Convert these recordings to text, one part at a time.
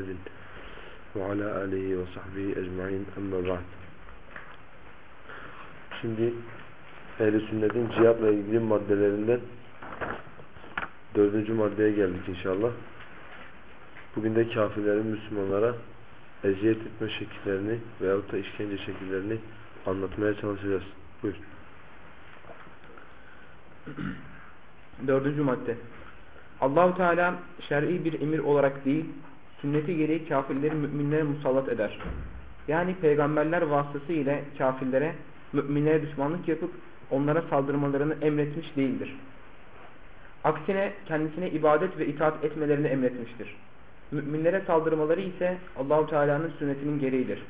Muhammedin ve ala alihi ve sahbihi ecmain emme ba'd. Şimdi ehl sünnetin cihatla ilgili maddelerinden dördüncü maddeye geldik inşallah. Bugün de kafirlerin Müslümanlara eziyet etme şekillerini veyahut da işkence şekillerini anlatmaya çalışacağız. Buyur. Dördüncü madde. Allahu Teala şer'i bir emir olarak değil, sünneti gereği kafirleri müminlere musallat eder. Yani peygamberler vasıtası ile kafirlere, müminlere düşmanlık yapıp onlara saldırmalarını emretmiş değildir. Aksine kendisine ibadet ve itaat etmelerini emretmiştir. Müminlere saldırmaları ise Allahu Teala'nın sünnetinin gereğidir.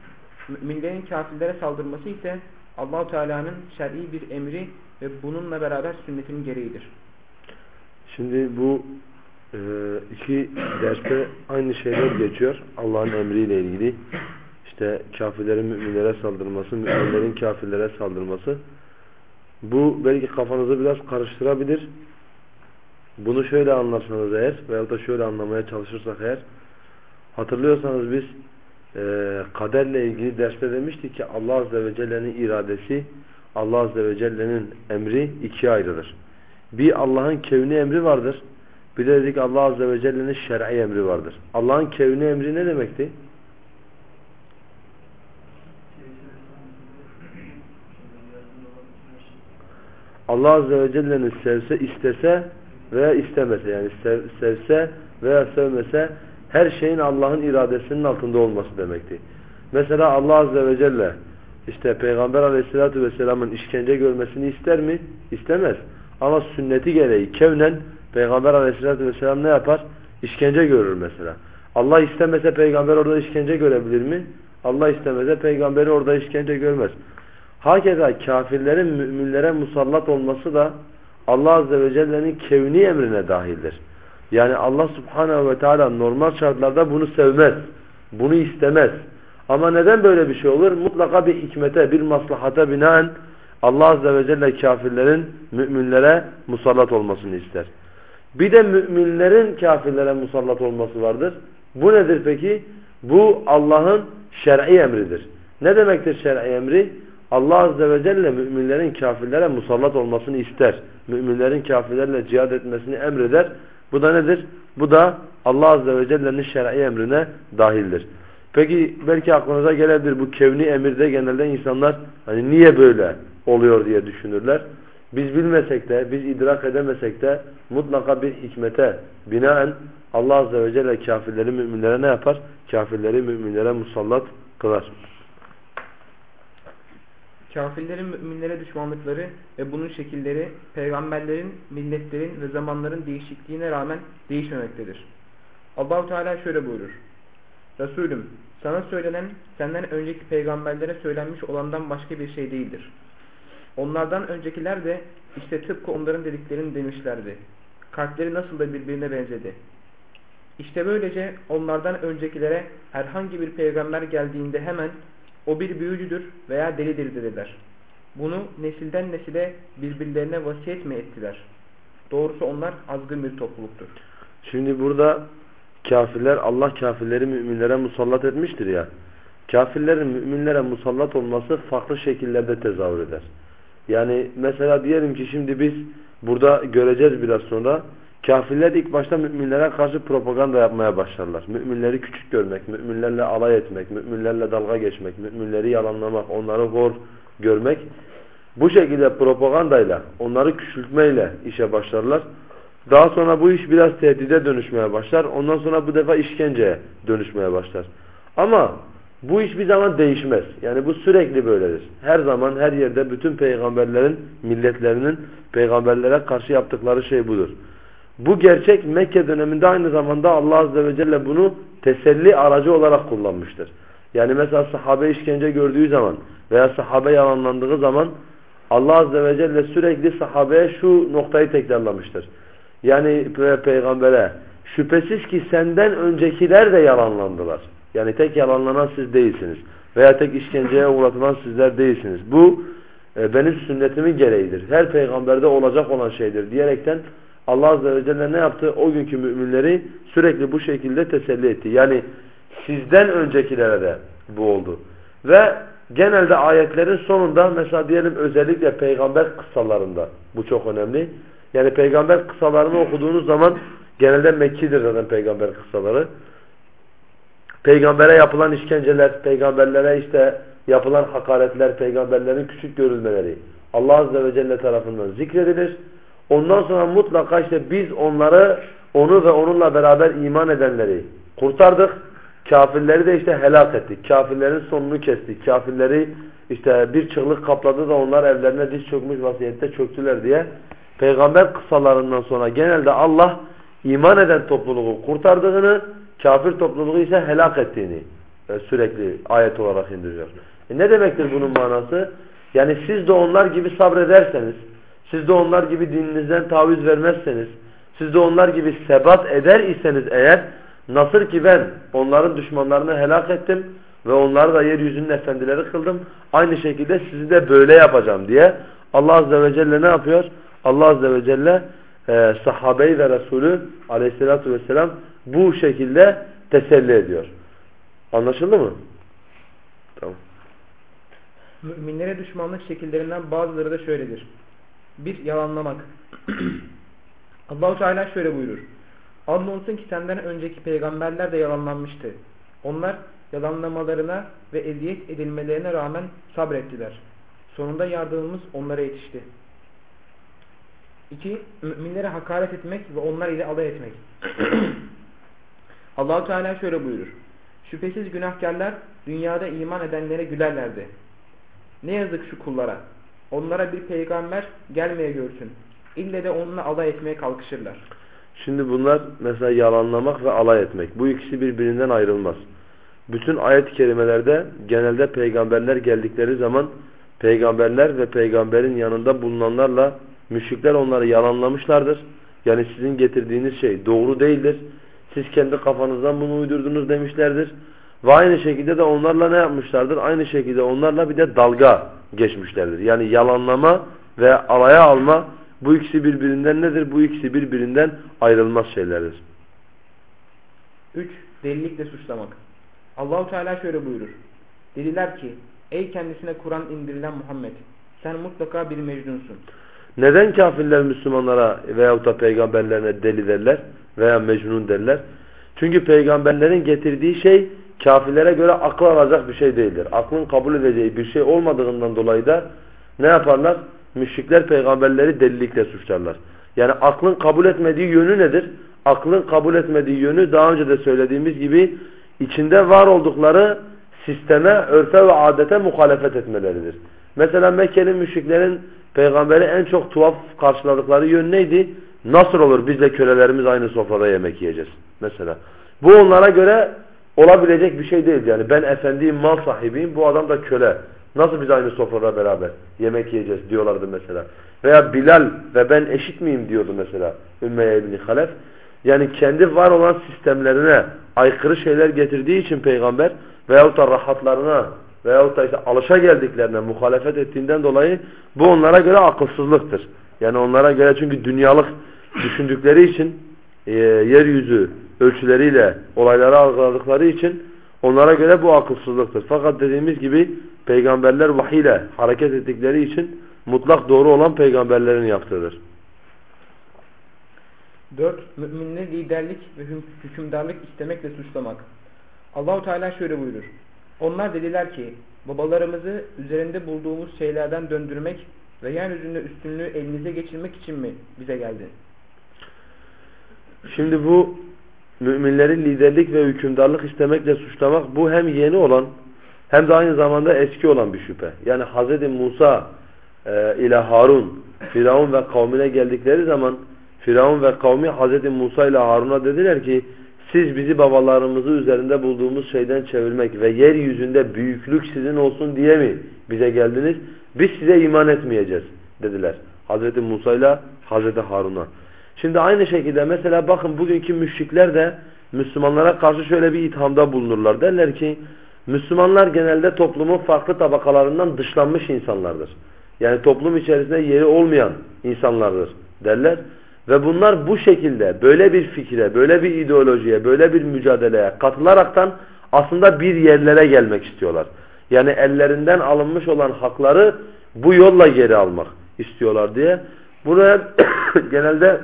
Müminlerin kafirlere saldırması ise Allahu Teala'nın şer'i bir emri ve bununla beraber sünnetinin gereğidir. Şimdi bu e, iki derste aynı şeyler geçiyor. Allah'ın emriyle ilgili. İşte kafirlerin müminlere saldırması, müminlerin kafirlere saldırması. Bu belki kafanızı biraz karıştırabilir. Bunu şöyle anlarsanız eğer veyahut da şöyle anlamaya çalışırsak eğer hatırlıyorsanız biz e, kaderle ilgili derste demiştik ki Allah Azze ve Celle'nin iradesi Allah Azze ve Celle'nin emri ikiye ayrılır. Bir Allah'ın kevni emri vardır. Bir de dedik Allah Azze ve Celle'nin şer'i emri vardır. Allah'ın kevni emri ne demekti? Allah Azze ve Celle'nin sevse, istese veya istemese yani sev, sevse veya sevmese her şeyin Allah'ın iradesinin altında olması demekti. Mesela Allah Azze ve Celle işte Peygamber Aleyhisselatü Vesselam'ın işkence görmesini ister mi? İstemez. Ama sünneti gereği kevnen Peygamber Aleyhisselatü Vesselam ne yapar? İşkence görür mesela. Allah istemese peygamber orada işkence görebilir mi? Allah istemese peygamberi orada işkence görmez. Hakeza kafirlerin müminlere musallat olması da Allah Azze ve Celle'nin kevni emrine dahildir. Yani Allah Subhanahu ve Teala normal şartlarda bunu sevmez. Bunu istemez. Ama neden böyle bir şey olur? Mutlaka bir hikmete, bir maslahata binaen Allah Azze ve Celle kafirlerin müminlere musallat olmasını ister. Bir de müminlerin kafirlere musallat olması vardır. Bu nedir peki? Bu Allah'ın şer'i emridir. Ne demektir şer'i emri? Allah Azze ve Celle müminlerin kafirlere musallat olmasını ister. Müminlerin kafirlerle cihad etmesini emreder. Bu da nedir? Bu da Allah Azze ve Celle'nin şer'i emrine dahildir. Peki belki aklınıza gelebilir bu kevni emirde genelde insanlar hani niye böyle oluyor diye düşünürler. Biz bilmesek de, biz idrak edemesek de mutlaka bir hikmete binaen Allah Azze ve Celle kafirleri müminlere ne yapar? Kafirleri müminlere musallat kılar. Kafirlerin müminlere düşmanlıkları ve bunun şekilleri peygamberlerin, milletlerin ve zamanların değişikliğine rağmen değişmemektedir. Allahu Teala şöyle buyurur. Resulüm sana söylenen senden önceki peygamberlere söylenmiş olandan başka bir şey değildir. Onlardan öncekiler de işte tıpkı onların dediklerini demişlerdi. Kalpleri nasıl da birbirine benzedi. İşte böylece onlardan öncekilere herhangi bir peygamber geldiğinde hemen o bir büyücüdür veya delidir dediler. Bunu nesilden nesile birbirlerine vasiyet mi ettiler? Doğrusu onlar azgın bir topluluktur. Şimdi burada kafirler Allah kafirleri müminlere musallat etmiştir ya. Kafirlerin müminlere musallat olması farklı şekillerde tezahür eder. Yani mesela diyelim ki şimdi biz burada göreceğiz biraz sonra kafirler ilk başta müminlere karşı propaganda yapmaya başlarlar. Müminleri küçük görmek, müminlerle alay etmek, müminlerle dalga geçmek, müminleri yalanlamak, onları hor görmek. Bu şekilde propagandayla, onları küçültmeyle işe başlarlar. Daha sonra bu iş biraz tehdide dönüşmeye başlar. Ondan sonra bu defa işkenceye dönüşmeye başlar. Ama bu iş bir zaman değişmez. Yani bu sürekli böyledir. Her zaman her yerde bütün peygamberlerin, milletlerinin peygamberlere karşı yaptıkları şey budur. Bu gerçek Mekke döneminde aynı zamanda Allah Azze ve Celle bunu teselli aracı olarak kullanmıştır. Yani mesela sahabe işkence gördüğü zaman veya sahabe yalanlandığı zaman Allah Azze ve Celle sürekli sahabeye şu noktayı tekrarlamıştır. Yani peygambere şüphesiz ki senden öncekiler de yalanlandılar. Yani tek yalanlanan siz değilsiniz. Veya tek işkenceye uğratılan sizler değilsiniz. Bu e, benim sünnetimin gereğidir. Her peygamberde olacak olan şeydir diyerekten Allah Azze ve Celle ne yaptı? O günkü müminleri sürekli bu şekilde teselli etti. Yani sizden öncekilere de bu oldu. Ve genelde ayetlerin sonunda mesela diyelim özellikle peygamber kıssalarında bu çok önemli. Yani peygamber kıssalarını okuduğunuz zaman genelde Mekki'dir zaten peygamber kıssaları. Peygambere yapılan işkenceler, peygamberlere işte yapılan hakaretler, peygamberlerin küçük görülmeleri Allah Azze ve Celle tarafından zikredilir. Ondan sonra mutlaka işte biz onları, onu ve onunla beraber iman edenleri kurtardık. Kafirleri de işte helak ettik. Kafirlerin sonunu kestik. Kafirleri işte bir çığlık kapladı da onlar evlerine diz çökmüş vaziyette çöktüler diye. Peygamber kısalarından sonra genelde Allah iman eden topluluğu kurtardığını, kafir topluluğu ise helak ettiğini e, sürekli ayet olarak indiriyor. E ne demektir bunun manası? Yani siz de onlar gibi sabrederseniz, siz de onlar gibi dininizden taviz vermezseniz, siz de onlar gibi sebat eder iseniz eğer, nasıl ki ben onların düşmanlarını helak ettim ve onları da yeryüzünün efendileri kıldım, aynı şekilde sizi de böyle yapacağım diye Allah Azze ve Celle ne yapıyor? Allah Azze ve Celle e, sahabeyi ve Resulü aleyhissalatu vesselam bu şekilde teselli ediyor. Anlaşıldı mı? Tamam. Müminlere düşmanlık şekillerinden bazıları da şöyledir. Bir, yalanlamak. Allahu Teala şöyle buyurur. Andolsun ki senden önceki peygamberler de yalanlanmıştı. Onlar yalanlamalarına ve eziyet edilmelerine rağmen sabrettiler. Sonunda yardımımız onlara yetişti. 2. Müminlere hakaret etmek ve onlar ile alay etmek. Allahu Teala şöyle buyurur. Şüphesiz günahkarlar dünyada iman edenlere gülerlerdi. Ne yazık şu kullara. Onlara bir peygamber gelmeye görsün. İlle de onunla alay etmeye kalkışırlar. Şimdi bunlar mesela yalanlamak ve alay etmek. Bu ikisi birbirinden ayrılmaz. Bütün ayet-i kerimelerde genelde peygamberler geldikleri zaman peygamberler ve peygamberin yanında bulunanlarla müşrikler onları yalanlamışlardır. Yani sizin getirdiğiniz şey doğru değildir. Siz kendi kafanızdan bunu uydurdunuz demişlerdir. Ve aynı şekilde de onlarla ne yapmışlardır? Aynı şekilde onlarla bir de dalga geçmişlerdir. Yani yalanlama ve alaya alma bu ikisi birbirinden nedir? Bu ikisi birbirinden ayrılmaz şeylerdir. 3. Delilikle suçlamak. Allahu Teala şöyle buyurur. Dediler ki ey kendisine Kur'an indirilen Muhammed sen mutlaka bir mecnunsun. Neden kafirler Müslümanlara veyahut da peygamberlerine deli derler veya mecnun derler? Çünkü peygamberlerin getirdiği şey kafirlere göre akıl alacak bir şey değildir. Aklın kabul edeceği bir şey olmadığından dolayı da ne yaparlar? Müşrikler peygamberleri delilikle suçlarlar. Yani aklın kabul etmediği yönü nedir? Aklın kabul etmediği yönü daha önce de söylediğimiz gibi içinde var oldukları sisteme, örfe ve adete muhalefet etmeleridir. Mesela Mekke'nin müşriklerin peygamberi en çok tuhaf karşıladıkları yön neydi? Nasıl olur bizle kölelerimiz aynı sofrada yemek yiyeceğiz mesela. Bu onlara göre olabilecek bir şey değil yani. Ben efendiyim, mal sahibiyim, bu adam da köle. Nasıl biz aynı sofrada beraber yemek yiyeceğiz diyorlardı mesela. Veya Bilal ve ben eşit miyim diyordu mesela Ümmeye İbni Halef. Yani kendi var olan sistemlerine aykırı şeyler getirdiği için peygamber veyahut da rahatlarına veyahut da işte alışa geldiklerine muhalefet ettiğinden dolayı bu onlara göre akılsızlıktır. Yani onlara göre çünkü dünyalık düşündükleri için e, yeryüzü ölçüleriyle olayları algıladıkları için onlara göre bu akılsızlıktır. Fakat dediğimiz gibi peygamberler vahiy ile hareket ettikleri için mutlak doğru olan peygamberlerin yaptığıdır. 4. Müminleri liderlik ve hükümdarlık istemekle suçlamak. Allahu Teala şöyle buyurur. Onlar dediler ki babalarımızı üzerinde bulduğumuz şeylerden döndürmek ve yeryüzünde üstünlüğü elinize geçirmek için mi bize geldi? Şimdi bu müminlerin liderlik ve hükümdarlık istemekle suçlamak bu hem yeni olan hem de aynı zamanda eski olan bir şüphe. Yani Hz. Musa e, ile Harun Firavun ve kavmine geldikleri zaman Firavun ve kavmi Hz. Musa ile Harun'a dediler ki siz bizi babalarımızı üzerinde bulduğumuz şeyden çevirmek ve yeryüzünde büyüklük sizin olsun diye mi bize geldiniz? Biz size iman etmeyeceğiz dediler. Hz. Musa ile Hz. Harun'a. Şimdi aynı şekilde mesela bakın bugünkü müşrikler de Müslümanlara karşı şöyle bir ithamda bulunurlar. Derler ki Müslümanlar genelde toplumun farklı tabakalarından dışlanmış insanlardır. Yani toplum içerisinde yeri olmayan insanlardır derler. Ve bunlar bu şekilde böyle bir fikre, böyle bir ideolojiye, böyle bir mücadeleye katılaraktan aslında bir yerlere gelmek istiyorlar. Yani ellerinden alınmış olan hakları bu yolla geri almak istiyorlar diye. Bunu genelde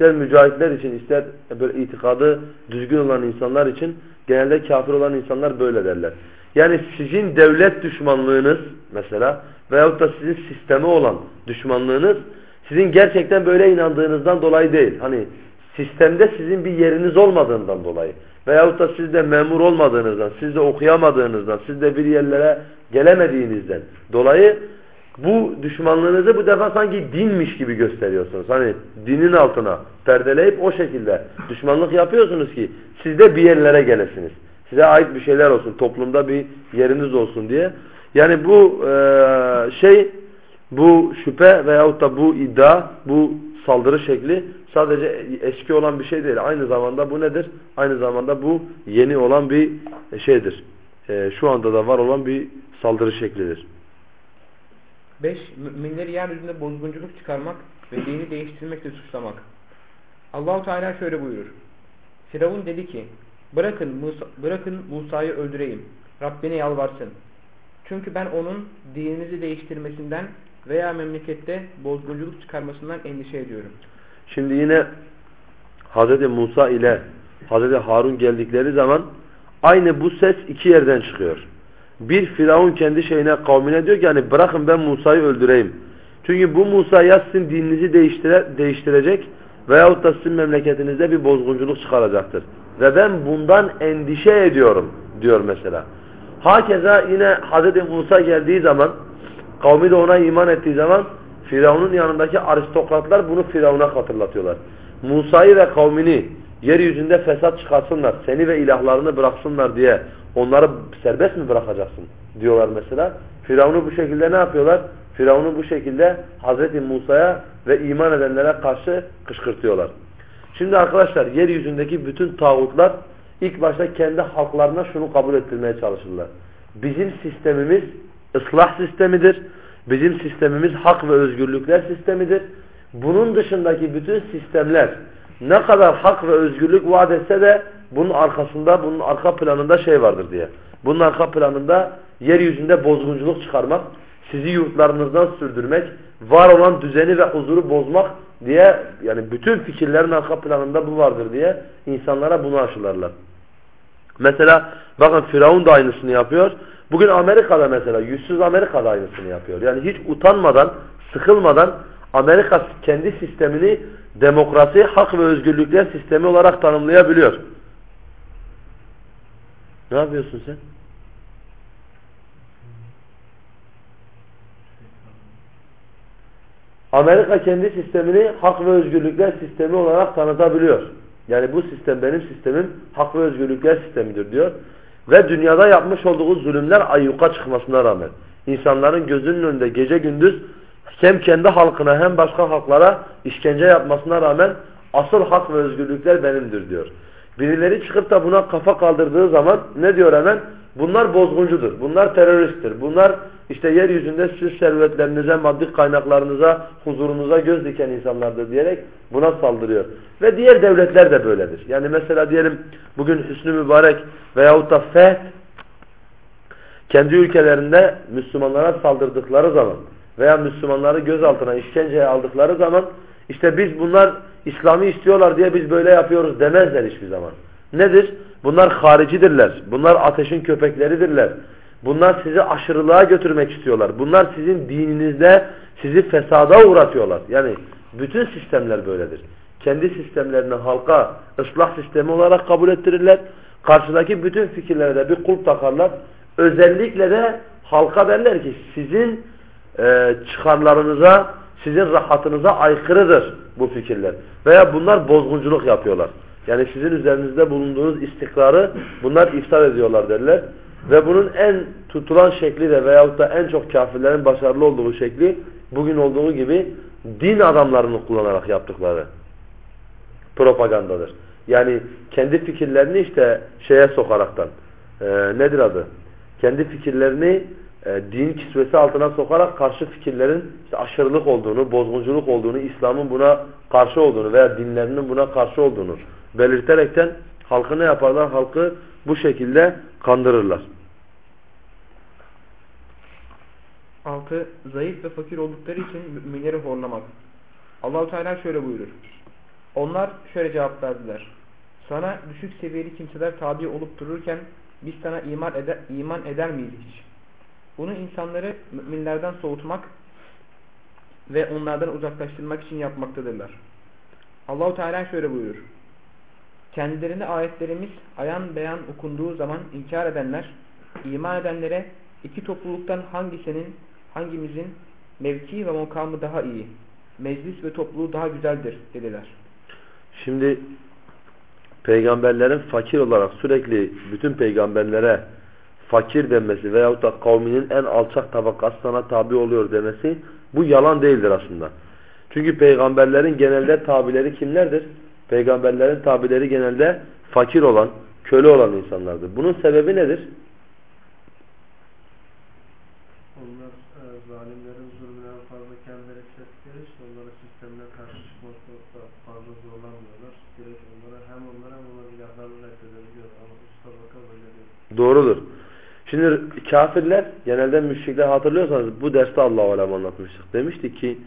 ister mücahitler için ister böyle itikadı düzgün olan insanlar için genelde kafir olan insanlar böyle derler. Yani sizin devlet düşmanlığınız mesela veyahut da sizin sisteme olan düşmanlığınız sizin gerçekten böyle inandığınızdan dolayı değil. Hani sistemde sizin bir yeriniz olmadığından dolayı veyahut da sizde memur olmadığınızdan, sizde okuyamadığınızdan, sizde bir yerlere gelemediğinizden dolayı bu düşmanlığınızı bu defa sanki dinmiş gibi gösteriyorsunuz. Hani dinin altına perdeleyip o şekilde düşmanlık yapıyorsunuz ki siz de bir yerlere gelesiniz. Size ait bir şeyler olsun, toplumda bir yeriniz olsun diye. Yani bu e, şey, bu şüphe veyahut da bu iddia, bu saldırı şekli sadece eski olan bir şey değil. Aynı zamanda bu nedir? Aynı zamanda bu yeni olan bir şeydir. E, şu anda da var olan bir saldırı şeklidir. 5. Müminleri yeryüzünde bozgunculuk çıkarmak ve dini değiştirmekle suçlamak. Allahu Teala şöyle buyurur. Firavun dedi ki: Bırakın Musa, bırakın Musa'yı öldüreyim. Rabbine yalvarsın. Çünkü ben onun dininizi değiştirmesinden veya memlekette bozgunculuk çıkarmasından endişe ediyorum. Şimdi yine Hz. Musa ile Hz. Harun geldikleri zaman aynı bu ses iki yerden çıkıyor. Bir Firavun kendi şeyine kavmine diyor ki hani bırakın ben Musa'yı öldüreyim. Çünkü bu Musa ya dininizi değiştire, değiştirecek veyahut da sizin memleketinizde bir bozgunculuk çıkaracaktır. Ve ben bundan endişe ediyorum diyor mesela. Hakeza yine Hz. Musa geldiği zaman kavmi de ona iman ettiği zaman Firavun'un yanındaki aristokratlar bunu Firavun'a hatırlatıyorlar. Musa'yı ve kavmini yeryüzünde fesat çıkarsınlar, seni ve ilahlarını bıraksınlar diye onları serbest mi bırakacaksın diyorlar mesela. Firavun'u bu şekilde ne yapıyorlar? Firavun'u bu şekilde Hazreti Musa'ya ve iman edenlere karşı kışkırtıyorlar. Şimdi arkadaşlar yeryüzündeki bütün tağutlar ilk başta kendi halklarına şunu kabul ettirmeye çalışırlar. Bizim sistemimiz ıslah sistemidir. Bizim sistemimiz hak ve özgürlükler sistemidir. Bunun dışındaki bütün sistemler ne kadar hak ve özgürlük vaat etse de bunun arkasında, bunun arka planında şey vardır diye. Bunun arka planında yeryüzünde bozgunculuk çıkarmak, sizi yurtlarınızdan sürdürmek, var olan düzeni ve huzuru bozmak diye yani bütün fikirlerin arka planında bu vardır diye insanlara bunu aşılarlar. Mesela bakın Firavun da aynısını yapıyor. Bugün Amerika'da mesela yüzsüz Amerika'da aynısını yapıyor. Yani hiç utanmadan, sıkılmadan Amerika kendi sistemini demokrasi, hak ve özgürlükler sistemi olarak tanımlayabiliyor. Ne yapıyorsun sen? Amerika kendi sistemini hak ve özgürlükler sistemi olarak tanıtabiliyor. Yani bu sistem benim sistemim hak ve özgürlükler sistemidir diyor. Ve dünyada yapmış olduğu zulümler ayyuka çıkmasına rağmen insanların gözünün önünde gece gündüz hem kendi halkına hem başka halklara işkence yapmasına rağmen asıl hak ve özgürlükler benimdir diyor. Birileri çıkıp da buna kafa kaldırdığı zaman ne diyor hemen? Bunlar bozguncudur, bunlar teröristtir, bunlar işte yeryüzünde siz servetlerinize, maddi kaynaklarınıza, huzurunuza göz diken insanlardır diyerek buna saldırıyor. Ve diğer devletler de böyledir. Yani mesela diyelim bugün Hüsnü Mübarek veyahut da Feth kendi ülkelerinde Müslümanlara saldırdıkları zaman veya Müslümanları gözaltına işkenceye aldıkları zaman işte biz bunlar İslam'ı istiyorlar diye biz böyle yapıyoruz demezler hiçbir zaman. Nedir? Bunlar haricidirler. Bunlar ateşin köpekleridirler. Bunlar sizi aşırılığa götürmek istiyorlar. Bunlar sizin dininizde sizi fesada uğratıyorlar. Yani bütün sistemler böyledir. Kendi sistemlerini halka ıslah sistemi olarak kabul ettirirler. Karşıdaki bütün fikirlere de bir kulp takarlar. Özellikle de halka derler ki sizin e, çıkarlarınıza, sizin rahatınıza aykırıdır bu fikirler. Veya bunlar bozgunculuk yapıyorlar. Yani sizin üzerinizde bulunduğunuz istikrarı bunlar iftar ediyorlar derler. Ve bunun en tutulan şekli de veyahut da en çok kafirlerin başarılı olduğu şekli bugün olduğu gibi din adamlarını kullanarak yaptıkları propagandadır. Yani kendi fikirlerini işte şeye sokaraktan e, nedir adı? Kendi fikirlerini e, din kisvesi altına sokarak karşı fikirlerin işte aşırılık olduğunu, bozgunculuk olduğunu, İslam'ın buna karşı olduğunu veya dinlerinin buna karşı olduğunu belirterekten halkı ne yaparlar? Halkı bu şekilde kandırırlar. Altı, zayıf ve fakir oldukları için müminleri horlamak. Allahu Teala şöyle buyurur. Onlar şöyle cevap verdiler. Sana düşük seviyeli kimseler tabi olup dururken biz sana iman eder, iman eder miyiz hiç? Bunu insanları müminlerden soğutmak ve onlardan uzaklaştırmak için yapmaktadırlar. Allahu Teala şöyle buyurur. Kendilerine ayetlerimiz ayan beyan okunduğu zaman inkar edenler, iman edenlere iki topluluktan hangisinin, hangimizin mevki ve makamı daha iyi, meclis ve topluluğu daha güzeldir dediler. Şimdi peygamberlerin fakir olarak sürekli bütün peygamberlere fakir demesi veyahut da kavminin en alçak tabakası sana tabi oluyor demesi bu yalan değildir aslında. Çünkü peygamberlerin genelde tabileri kimlerdir? Peygamberlerin tabileri genelde fakir olan, köle olan insanlardır. Bunun sebebi nedir? Onlar e, zalimlerin zulmüne fazla kendileri hissettikleri için onlara sistemden karşı çıkmakta fazla zorlanmıyorlar. Direkt onlara hem onlara hem onların ilahlarını reddedebiliyor. Ama üst tabaka böyle değil. Doğrudur. Şimdi kafirler, genelde müşrikler hatırlıyorsanız bu derste Allah-u Alem anlatmıştık. Demiştik ki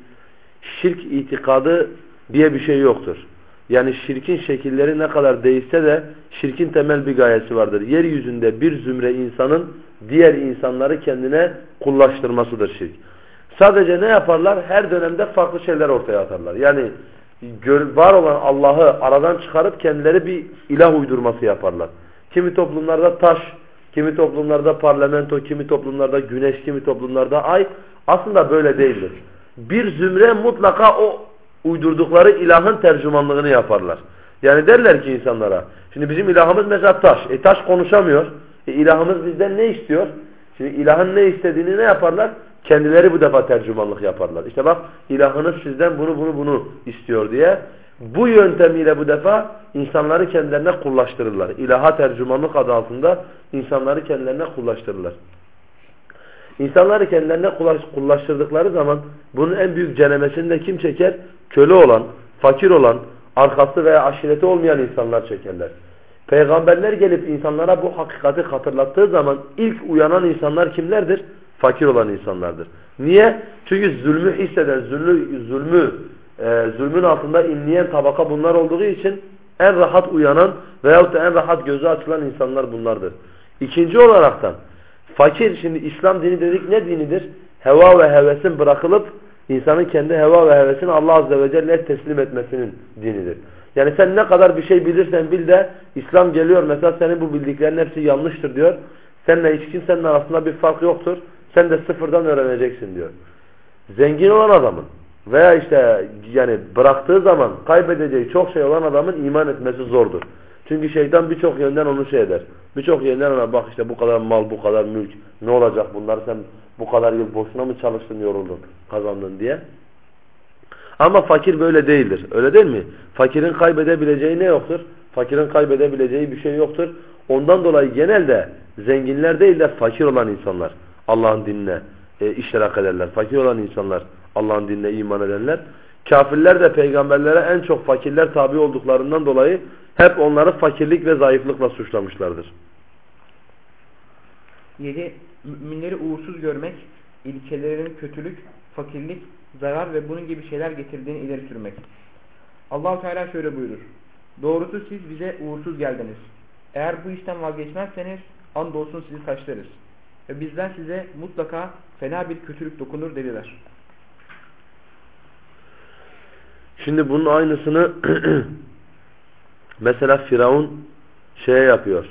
şirk itikadı diye bir şey yoktur. Yani şirkin şekilleri ne kadar değişse de şirkin temel bir gayesi vardır. Yeryüzünde bir zümre insanın diğer insanları kendine kullaştırmasıdır şirk. Sadece ne yaparlar? Her dönemde farklı şeyler ortaya atarlar. Yani var olan Allah'ı aradan çıkarıp kendileri bir ilah uydurması yaparlar. Kimi toplumlarda taş, kimi toplumlarda parlamento, kimi toplumlarda güneş, kimi toplumlarda ay. Aslında böyle değildir. Bir zümre mutlaka o uydurdukları ilahın tercümanlığını yaparlar. Yani derler ki insanlara, şimdi bizim ilahımız mesela taş. E taş konuşamıyor. E ilahımız bizden ne istiyor? Şimdi ilahın ne istediğini ne yaparlar? Kendileri bu defa tercümanlık yaparlar. İşte bak ilahınız sizden bunu bunu bunu istiyor diye. Bu yöntemiyle bu defa insanları kendilerine kullaştırırlar. İlaha tercümanlık adı altında insanları kendilerine kullaştırırlar. İnsanları kendilerine kullaştırdıkları zaman bunun en büyük cenemesini de kim çeker? Köle olan, fakir olan, arkası veya aşireti olmayan insanlar çekerler. Peygamberler gelip insanlara bu hakikati hatırlattığı zaman ilk uyanan insanlar kimlerdir? Fakir olan insanlardır. Niye? Çünkü zulmü hisseden, zulmü, zulmü e, zulmün altında inleyen tabaka bunlar olduğu için en rahat uyanan veyahut da en rahat gözü açılan insanlar bunlardır. İkinci olaraktan fakir şimdi İslam dini dedik ne dinidir? Heva ve hevesin bırakılıp insanın kendi heva ve hevesini Allah Azze ve Celle'ye teslim etmesinin dinidir. Yani sen ne kadar bir şey bilirsen bil de İslam geliyor mesela senin bu bildiklerin hepsi yanlıştır diyor. Seninle hiç kimsenin arasında bir fark yoktur. Sen de sıfırdan öğreneceksin diyor. Zengin olan adamın veya işte yani bıraktığı zaman kaybedeceği çok şey olan adamın iman etmesi zordur. Çünkü şeytan birçok yönden onu şey eder. Birçok yönden ona bak işte bu kadar mal, bu kadar mülk ne olacak bunlar sen bu kadar yıl boşuna mı çalıştın, yoruldun, kazandın diye. Ama fakir böyle değildir. Öyle değil mi? Fakirin kaybedebileceği ne yoktur? Fakirin kaybedebileceği bir şey yoktur. Ondan dolayı genelde zenginler değil de fakir olan insanlar Allah'ın dinine e, iştirak ederler. Fakir olan insanlar Allah'ın dinine iman edenler. Kafirler de peygamberlere en çok fakirler tabi olduklarından dolayı hep onları fakirlik ve zayıflıkla suçlamışlardır. 7. Müminleri uğursuz görmek, ilkelerinin kötülük, fakirlik, zarar ve bunun gibi şeyler getirdiğini ileri sürmek. Allahu Teala şöyle buyurur. Doğrusu siz bize uğursuz geldiniz. Eğer bu işten vazgeçmezseniz andolsun sizi taşlarız. Ve bizden size mutlaka fena bir kötülük dokunur dediler. Şimdi bunun aynısını mesela Firavun şeye yapıyor.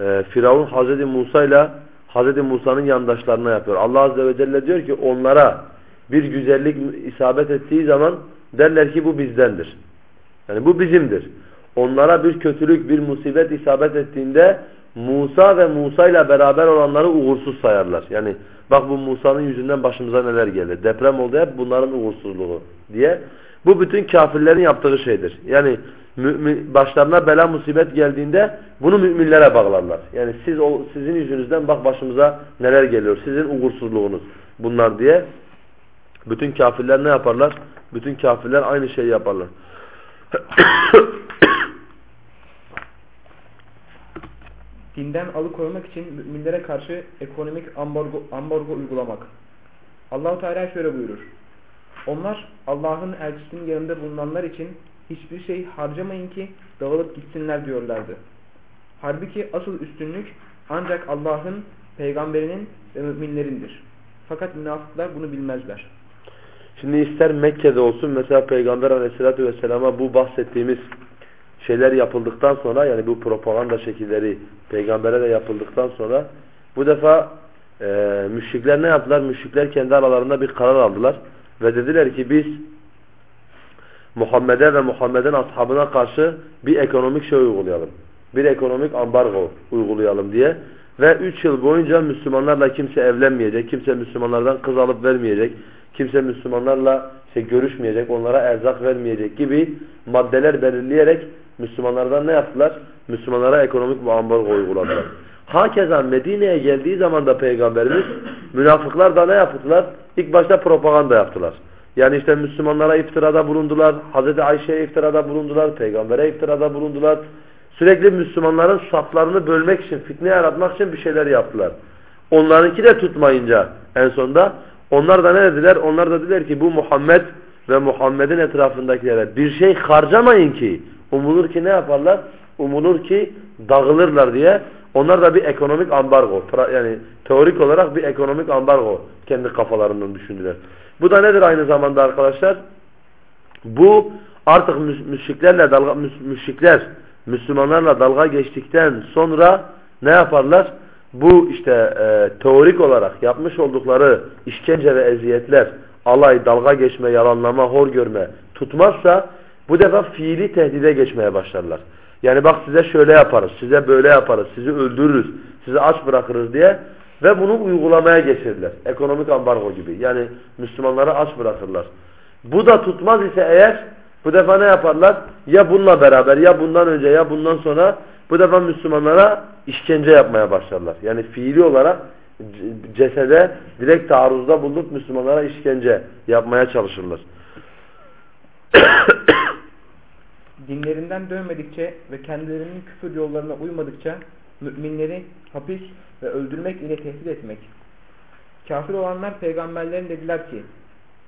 Ee, Firavun Hazreti Musa ile Hazreti Musa'nın yandaşlarına yapıyor. Allah Azze ve Celle diyor ki onlara bir güzellik isabet ettiği zaman derler ki bu bizdendir. Yani bu bizimdir. Onlara bir kötülük, bir musibet isabet ettiğinde Musa ve Musa ile beraber olanları uğursuz sayarlar. Yani bak bu Musa'nın yüzünden başımıza neler geldi. Deprem oldu hep bunların uğursuzluğu diye. Bu bütün kafirlerin yaptığı şeydir. Yani başlarına bela musibet geldiğinde bunu müminlere bağlarlar. Yani siz sizin yüzünüzden bak başımıza neler geliyor. Sizin uğursuzluğunuz bunlar diye. Bütün kafirler ne yaparlar? Bütün kafirler aynı şeyi yaparlar. dinden alıkoymak için müminlere karşı ekonomik ambargo, ambargo uygulamak. Allahu Teala şöyle buyurur. Onlar Allah'ın elçisinin yanında bulunanlar için hiçbir şey harcamayın ki dağılıp gitsinler diyorlardı. Halbuki asıl üstünlük ancak Allah'ın, peygamberinin ve müminlerindir. Fakat münafıklar bunu bilmezler. Şimdi ister Mekke'de olsun mesela Peygamber aleyhissalatü vesselama bu bahsettiğimiz şeyler yapıldıktan sonra yani bu propaganda şekilleri peygambere de yapıldıktan sonra bu defa e, müşrikler ne yaptılar? Müşrikler kendi aralarında bir karar aldılar ve dediler ki biz Muhammed'e ve Muhammed'in ashabına karşı bir ekonomik şey uygulayalım. Bir ekonomik ambargo uygulayalım diye. Ve üç yıl boyunca Müslümanlarla kimse evlenmeyecek, kimse Müslümanlardan kız alıp vermeyecek, kimse Müslümanlarla işte görüşmeyecek, onlara erzak vermeyecek gibi maddeler belirleyerek Müslümanlardan ne yaptılar? Müslümanlara ekonomik bir ambargo uyguladılar. Hakeza Medine'ye geldiği zaman da Peygamberimiz münafıklar da ne yaptılar? İlk başta propaganda yaptılar. Yani işte Müslümanlara iftirada bulundular, Hazreti Ayşe'ye iftirada bulundular, Peygamber'e iftirada bulundular. Sürekli Müslümanların saflarını bölmek için, fitne yaratmak için bir şeyler yaptılar. Onlarınki de tutmayınca en sonunda onlar da ne dediler? Onlar da dediler ki bu Muhammed ve Muhammed'in etrafındakilere bir şey harcamayın ki umulur ki ne yaparlar? Umulur ki dağılırlar diye onlar da bir ekonomik ambargo yani teorik olarak bir ekonomik ambargo kendi kafalarından düşündüler. Bu da nedir aynı zamanda arkadaşlar? Bu artık müşriklerle dalga müşrikler Müslümanlarla dalga geçtikten sonra ne yaparlar? Bu işte e, teorik olarak yapmış oldukları işkence ve eziyetler, alay, dalga geçme, yalanlama, hor görme tutmazsa bu defa fiili tehdide geçmeye başlarlar. Yani bak size şöyle yaparız, size böyle yaparız, sizi öldürürüz, sizi aç bırakırız diye ve bunu uygulamaya geçirirler. Ekonomik ambargo gibi. Yani Müslümanları aç bırakırlar. Bu da tutmaz ise eğer bu defa ne yaparlar? Ya bununla beraber ya bundan önce ya bundan sonra bu defa Müslümanlara işkence yapmaya başlarlar. Yani fiili olarak cesede direkt taarruzda bulunup Müslümanlara işkence yapmaya çalışırlar. Dinlerinden dönmedikçe ve kendilerinin küfür yollarına uymadıkça müminleri hapis ve öldürmek ile tehdit etmek. Kafir olanlar peygamberlerin dediler ki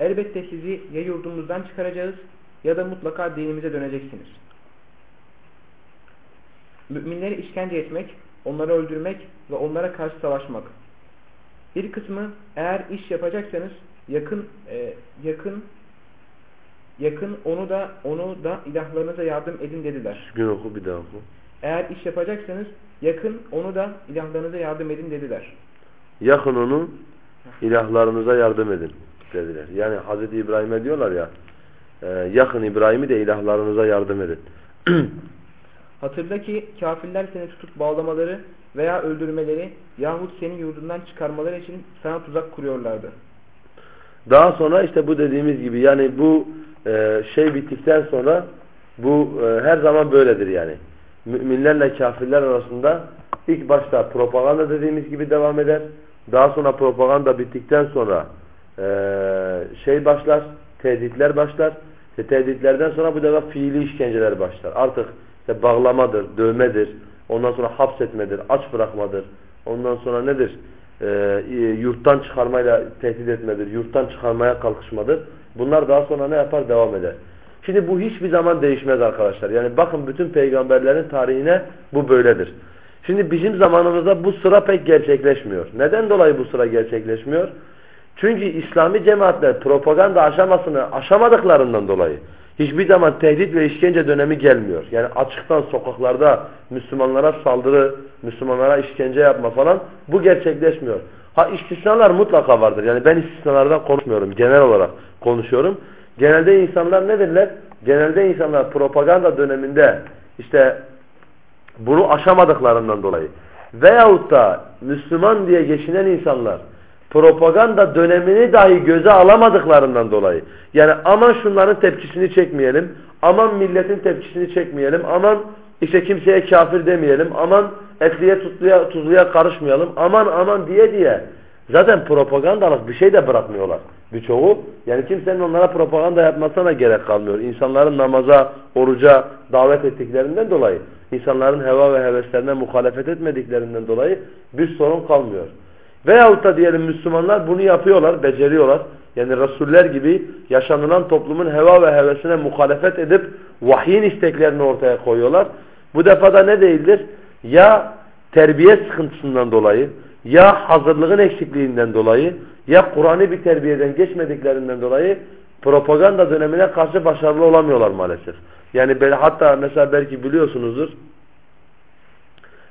elbette sizi ya yurdumuzdan çıkaracağız ya da mutlaka dinimize döneceksiniz. Müminleri işkence etmek, onları öldürmek ve onlara karşı savaşmak. Bir kısmı eğer iş yapacaksanız yakın e, yakın yakın onu da onu da ilahlarınıza yardım edin dediler. Gün oku bir daha oku. Eğer iş yapacaksanız yakın onu da ilahlarınıza yardım edin dediler. Yakın onu ilahlarınıza yardım edin dediler. Yani Hazreti İbrahim'e diyorlar ya e, yakın İbrahim'i de ilahlarınıza yardım edin. Hatırla ki kafirler seni tutup bağlamaları veya öldürmeleri yahut seni yurdundan çıkarmaları için sana tuzak kuruyorlardı. Daha sonra işte bu dediğimiz gibi yani bu e, şey bittikten sonra bu e, her zaman böyledir yani. Müminlerle kafirler arasında ilk başta propaganda dediğimiz gibi devam eder. Daha sonra propaganda bittikten sonra e, şey başlar, tehditler başlar. İşte tehditlerden sonra bu defa fiili işkenceler başlar. Artık işte bağlamadır, dövmedir, ondan sonra hapsetmedir, aç bırakmadır. Ondan sonra nedir? Ee, yurttan çıkarmayla tehdit etmedir, yurttan çıkarmaya kalkışmadır. Bunlar daha sonra ne yapar? Devam eder. Şimdi bu hiçbir zaman değişmez arkadaşlar. Yani bakın bütün peygamberlerin tarihine bu böyledir. Şimdi bizim zamanımızda bu sıra pek gerçekleşmiyor. Neden dolayı bu sıra gerçekleşmiyor? Çünkü İslami cemaatler propaganda aşamasını aşamadıklarından dolayı hiçbir zaman tehdit ve işkence dönemi gelmiyor. Yani açıktan sokaklarda Müslümanlara saldırı, Müslümanlara işkence yapma falan bu gerçekleşmiyor. Ha istisnalar mutlaka vardır. Yani ben istisnalardan konuşmuyorum. Genel olarak konuşuyorum. Genelde insanlar nedirler? Genelde insanlar propaganda döneminde işte bunu aşamadıklarından dolayı veyahut da Müslüman diye geçinen insanlar propaganda dönemini dahi göze alamadıklarından dolayı. Yani aman şunların tepkisini çekmeyelim, aman milletin tepkisini çekmeyelim, aman işte kimseye kafir demeyelim, aman etliye tutluya, tuzluya karışmayalım, aman aman diye diye. Zaten propagandalık bir şey de bırakmıyorlar birçoğu. Yani kimsenin onlara propaganda yapmasına gerek kalmıyor. İnsanların namaza, oruca davet ettiklerinden dolayı. insanların heva ve heveslerine muhalefet etmediklerinden dolayı bir sorun kalmıyor. Veyahut da diyelim Müslümanlar bunu yapıyorlar, beceriyorlar. Yani Resuller gibi yaşanılan toplumun heva ve hevesine muhalefet edip vahyin isteklerini ortaya koyuyorlar. Bu defada ne değildir? Ya terbiye sıkıntısından dolayı, ya hazırlığın eksikliğinden dolayı, ya Kur'an'ı bir terbiyeden geçmediklerinden dolayı propaganda dönemine karşı başarılı olamıyorlar maalesef. Yani böyle, hatta mesela belki biliyorsunuzdur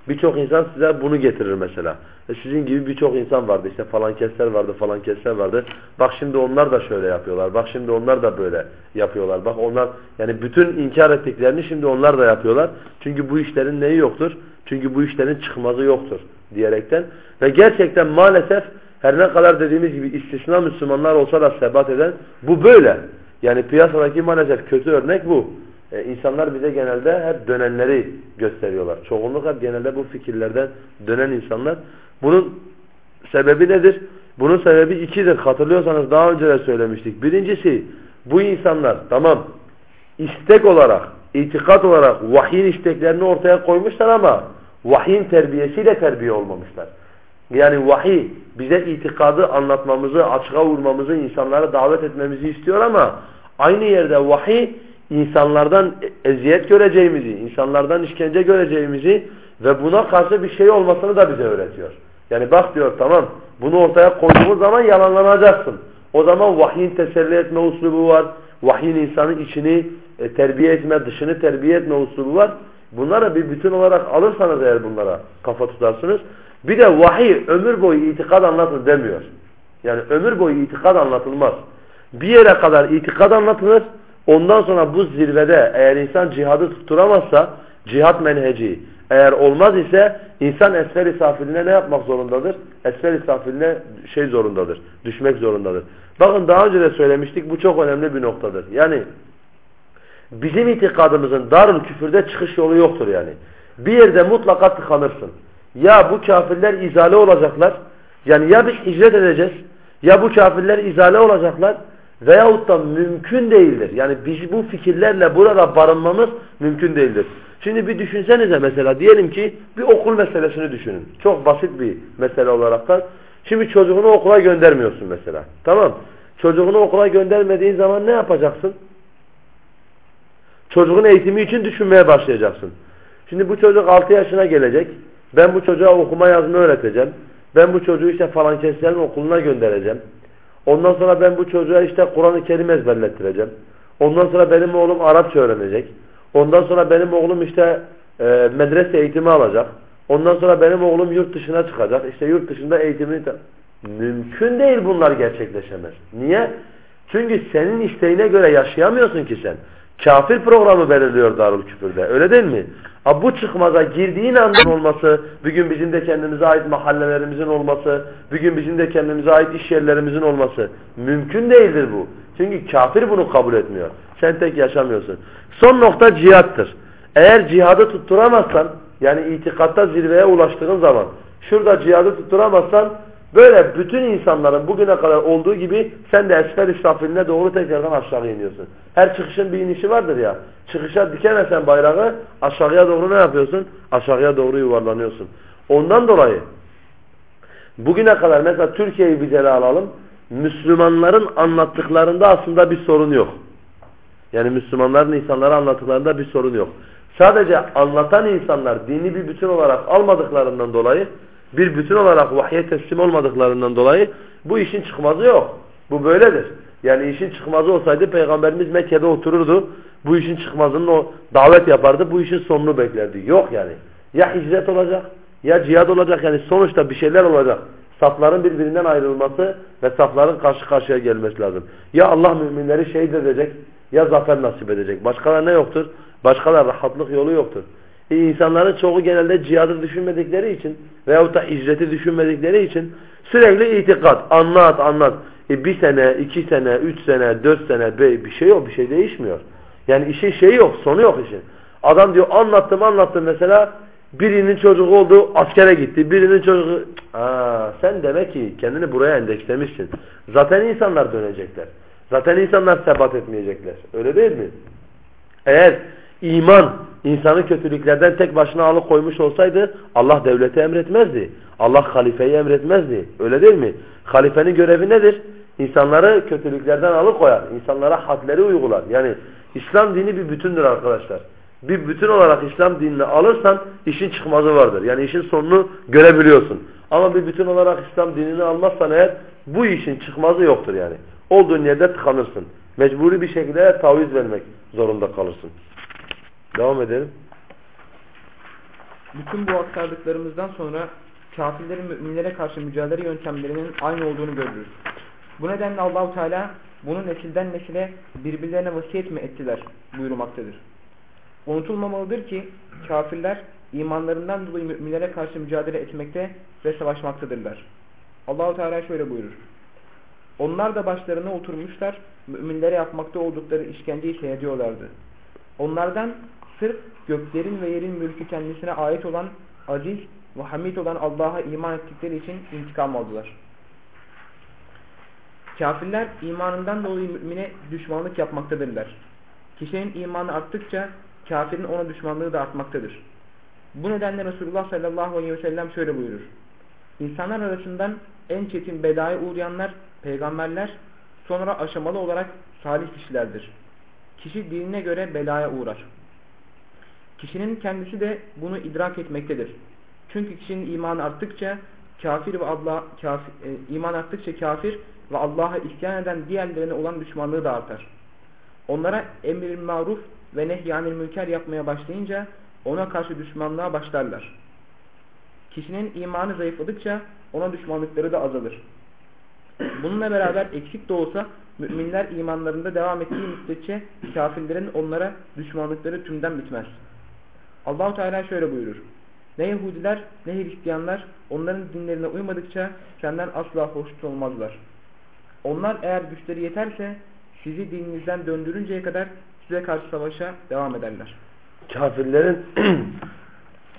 birçok insan size bunu getirir mesela. E sizin gibi birçok insan vardı işte falan kesler vardı falan kesler vardı. Bak şimdi onlar da şöyle yapıyorlar. Bak şimdi onlar da böyle yapıyorlar. Bak onlar yani bütün inkar ettiklerini şimdi onlar da yapıyorlar. Çünkü bu işlerin neyi yoktur? Çünkü bu işlerin çıkmazı yoktur diyerekten. Ve gerçekten maalesef her ne kadar dediğimiz gibi istisna Müslümanlar olsa da sebat eden bu böyle. Yani piyasadaki maalesef kötü örnek bu. Ee, insanlar bize genelde hep dönenleri gösteriyorlar. Çoğunluk hep genelde bu fikirlerden dönen insanlar. Bunun sebebi nedir? Bunun sebebi ikidir. Hatırlıyorsanız daha önce de söylemiştik. Birincisi bu insanlar tamam istek olarak, itikat olarak vahyin isteklerini ortaya koymuşlar ama vahyin terbiyesiyle terbiye olmamışlar. Yani vahiy bize itikadı anlatmamızı, açığa vurmamızı, insanlara davet etmemizi istiyor ama aynı yerde vahiy insanlardan eziyet göreceğimizi, insanlardan işkence göreceğimizi ve buna karşı bir şey olmasını da bize öğretiyor. Yani bak diyor tamam bunu ortaya koyduğumuz zaman yalanlanacaksın. O zaman vahyin teselli etme uslubu var. Vahyin insanın içini e, terbiye etme, dışını terbiye etme uslubu var. Bunları bir bütün olarak alırsanız eğer bunlara kafa tutarsınız. Bir de vahiy ömür boyu itikad anlatır demiyor. Yani ömür boyu itikad anlatılmaz. Bir yere kadar itikad anlatılır. Ondan sonra bu zirvede eğer insan cihadı tutturamazsa cihat menheci eğer olmaz ise insan esfer-i safiline ne yapmak zorundadır? Esfer-i safiline şey zorundadır. Düşmek zorundadır. Bakın daha önce de söylemiştik bu çok önemli bir noktadır. Yani bizim itikadımızın darül küfürde çıkış yolu yoktur yani. Bir yerde mutlaka tıkanırsın. Ya bu kafirler izale olacaklar. Yani ya biz hicret edeceğiz. Ya bu kafirler izale olacaklar. Veyahut da mümkün değildir. Yani biz bu fikirlerle burada barınmamız mümkün değildir. Şimdi bir düşünsenize mesela diyelim ki bir okul meselesini düşünün. Çok basit bir mesele olaraktan. Şimdi çocuğunu okula göndermiyorsun mesela. Tamam. Çocuğunu okula göndermediğin zaman ne yapacaksın? Çocuğun eğitimi için düşünmeye başlayacaksın. Şimdi bu çocuk 6 yaşına gelecek. Ben bu çocuğa okuma yazma öğreteceğim. Ben bu çocuğu işte falan keslerin okuluna göndereceğim. Ondan sonra ben bu çocuğa işte Kur'an-ı Kerim ezberlettireceğim. Ondan sonra benim oğlum Arapça öğrenecek. Ondan sonra benim oğlum işte e, medrese eğitimi alacak. Ondan sonra benim oğlum yurt dışına çıkacak. İşte yurt dışında eğitimini... Mümkün değil bunlar gerçekleşemez. Niye? Çünkü senin isteğine göre yaşayamıyorsun ki sen. Kafir programı belirliyor Darül Küfür'de. Öyle değil mi? Ha, bu çıkmaza girdiğin andan olması, bugün bizim de kendimize ait mahallelerimizin olması, bugün bizim de kendimize ait iş yerlerimizin olması mümkün değildir bu. Çünkü kafir bunu kabul etmiyor. Sen tek yaşamıyorsun. Son nokta cihattır. Eğer cihadı tutturamazsan, yani itikatta zirveye ulaştığın zaman, şurada cihadı tutturamazsan, böyle bütün insanların bugüne kadar olduğu gibi sen de esfer israfiline doğru tekrardan aşağı iniyorsun. Her çıkışın bir inişi vardır ya. Çıkışa dikemezsen bayrağı aşağıya doğru ne yapıyorsun? Aşağıya doğru yuvarlanıyorsun. Ondan dolayı bugüne kadar mesela Türkiye'yi bir ele alalım. Müslümanların anlattıklarında aslında bir sorun yok. Yani Müslümanların insanlara anlattıklarında bir sorun yok. Sadece anlatan insanlar dini bir bütün olarak almadıklarından dolayı, bir bütün olarak vahye teslim olmadıklarından dolayı bu işin çıkmazı yok. Bu böyledir. Yani işin çıkmazı olsaydı Peygamberimiz Mekke'de otururdu. Bu işin çıkmazının o davet yapardı. Bu işin sonunu beklerdi. Yok yani. Ya hicret olacak ya cihad olacak. Yani sonuçta bir şeyler olacak. Safların birbirinden ayrılması ve safların karşı karşıya gelmesi lazım. Ya Allah müminleri şehit edecek ya zafer nasip edecek. Başkalar ne yoktur? Başkalar rahatlık yolu yoktur. E insanların çoğu genelde cihadı düşünmedikleri için veyahut da hicreti düşünmedikleri için sürekli itikat, anlat, anlat. E bir sene, iki sene, üç sene, dört sene bir şey yok, bir şey değişmiyor. Yani işin şeyi yok, sonu yok işin. Adam diyor anlattım anlattım mesela birinin çocuğu oldu askere gitti. Birinin çocuğu Aa, sen demek ki kendini buraya endekslemişsin. Zaten insanlar dönecekler. Zaten insanlar sebat etmeyecekler. Öyle değil mi? Eğer iman insanı kötülüklerden tek başına alıkoymuş olsaydı Allah devleti emretmezdi. Allah halifeyi emretmezdi. Öyle değil mi? Halifenin görevi nedir? İnsanları kötülüklerden alıkoyar. insanlara hadleri uygular. Yani İslam dini bir bütündür arkadaşlar. Bir bütün olarak İslam dinini alırsan işin çıkmazı vardır. Yani işin sonunu görebiliyorsun. Ama bir bütün olarak İslam dinini almazsan eğer bu işin çıkmazı yoktur yani. Olduğun yerde tıkanırsın. Mecburi bir şekilde taviz vermek zorunda kalırsın. Devam edelim. Bütün bu aktardıklarımızdan sonra kafirlerin müminlere karşı mücadele yöntemlerinin aynı olduğunu görürüz. Bu nedenle Allahu Teala bunu nesilden nesile birbirlerine vasiyet mi ettiler buyurmaktadır. Unutulmamalıdır ki kafirler imanlarından dolayı müminlere karşı mücadele etmekte ve savaşmaktadırlar. Allahu Teala şöyle buyurur. Onlar da başlarına oturmuşlar, müminlere yapmakta oldukları işkenceyi seyrediyorlardı. Onlardan sırf göklerin ve yerin mülkü kendisine ait olan aziz ve hamid olan Allah'a iman ettikleri için intikam aldılar. Kafirler imanından dolayı mümine düşmanlık yapmaktadırlar. Kişinin imanı arttıkça kafirin ona düşmanlığı da artmaktadır. Bu nedenle Resulullah sallallahu aleyhi ve sellem şöyle buyurur. İnsanlar arasından en çetin belaya uğrayanlar peygamberler sonra aşamalı olarak salih kişilerdir. Kişi dinine göre belaya uğrar. Kişinin kendisi de bunu idrak etmektedir. Çünkü kişinin imanı arttıkça kafir ve Allah kafir, e, iman arttıkça kafir ve Allah'a isyan eden diğerlerine olan düşmanlığı da artar. Onlara emir maruf ve nehyanil münker yapmaya başlayınca ona karşı düşmanlığa başlarlar. Kişinin imanı zayıfladıkça ona düşmanlıkları da azalır. Bununla beraber eksik de olsa müminler imanlarında devam ettiği müddetçe kafirlerin onlara düşmanlıkları tümden bitmez. Allahu Teala şöyle buyurur. Ne Yahudiler ne Hristiyanlar onların dinlerine uymadıkça senden asla hoşnut olmazlar. Onlar eğer güçleri yeterse sizi dininizden döndürünceye kadar size karşı savaşa devam ederler. Kafirlerin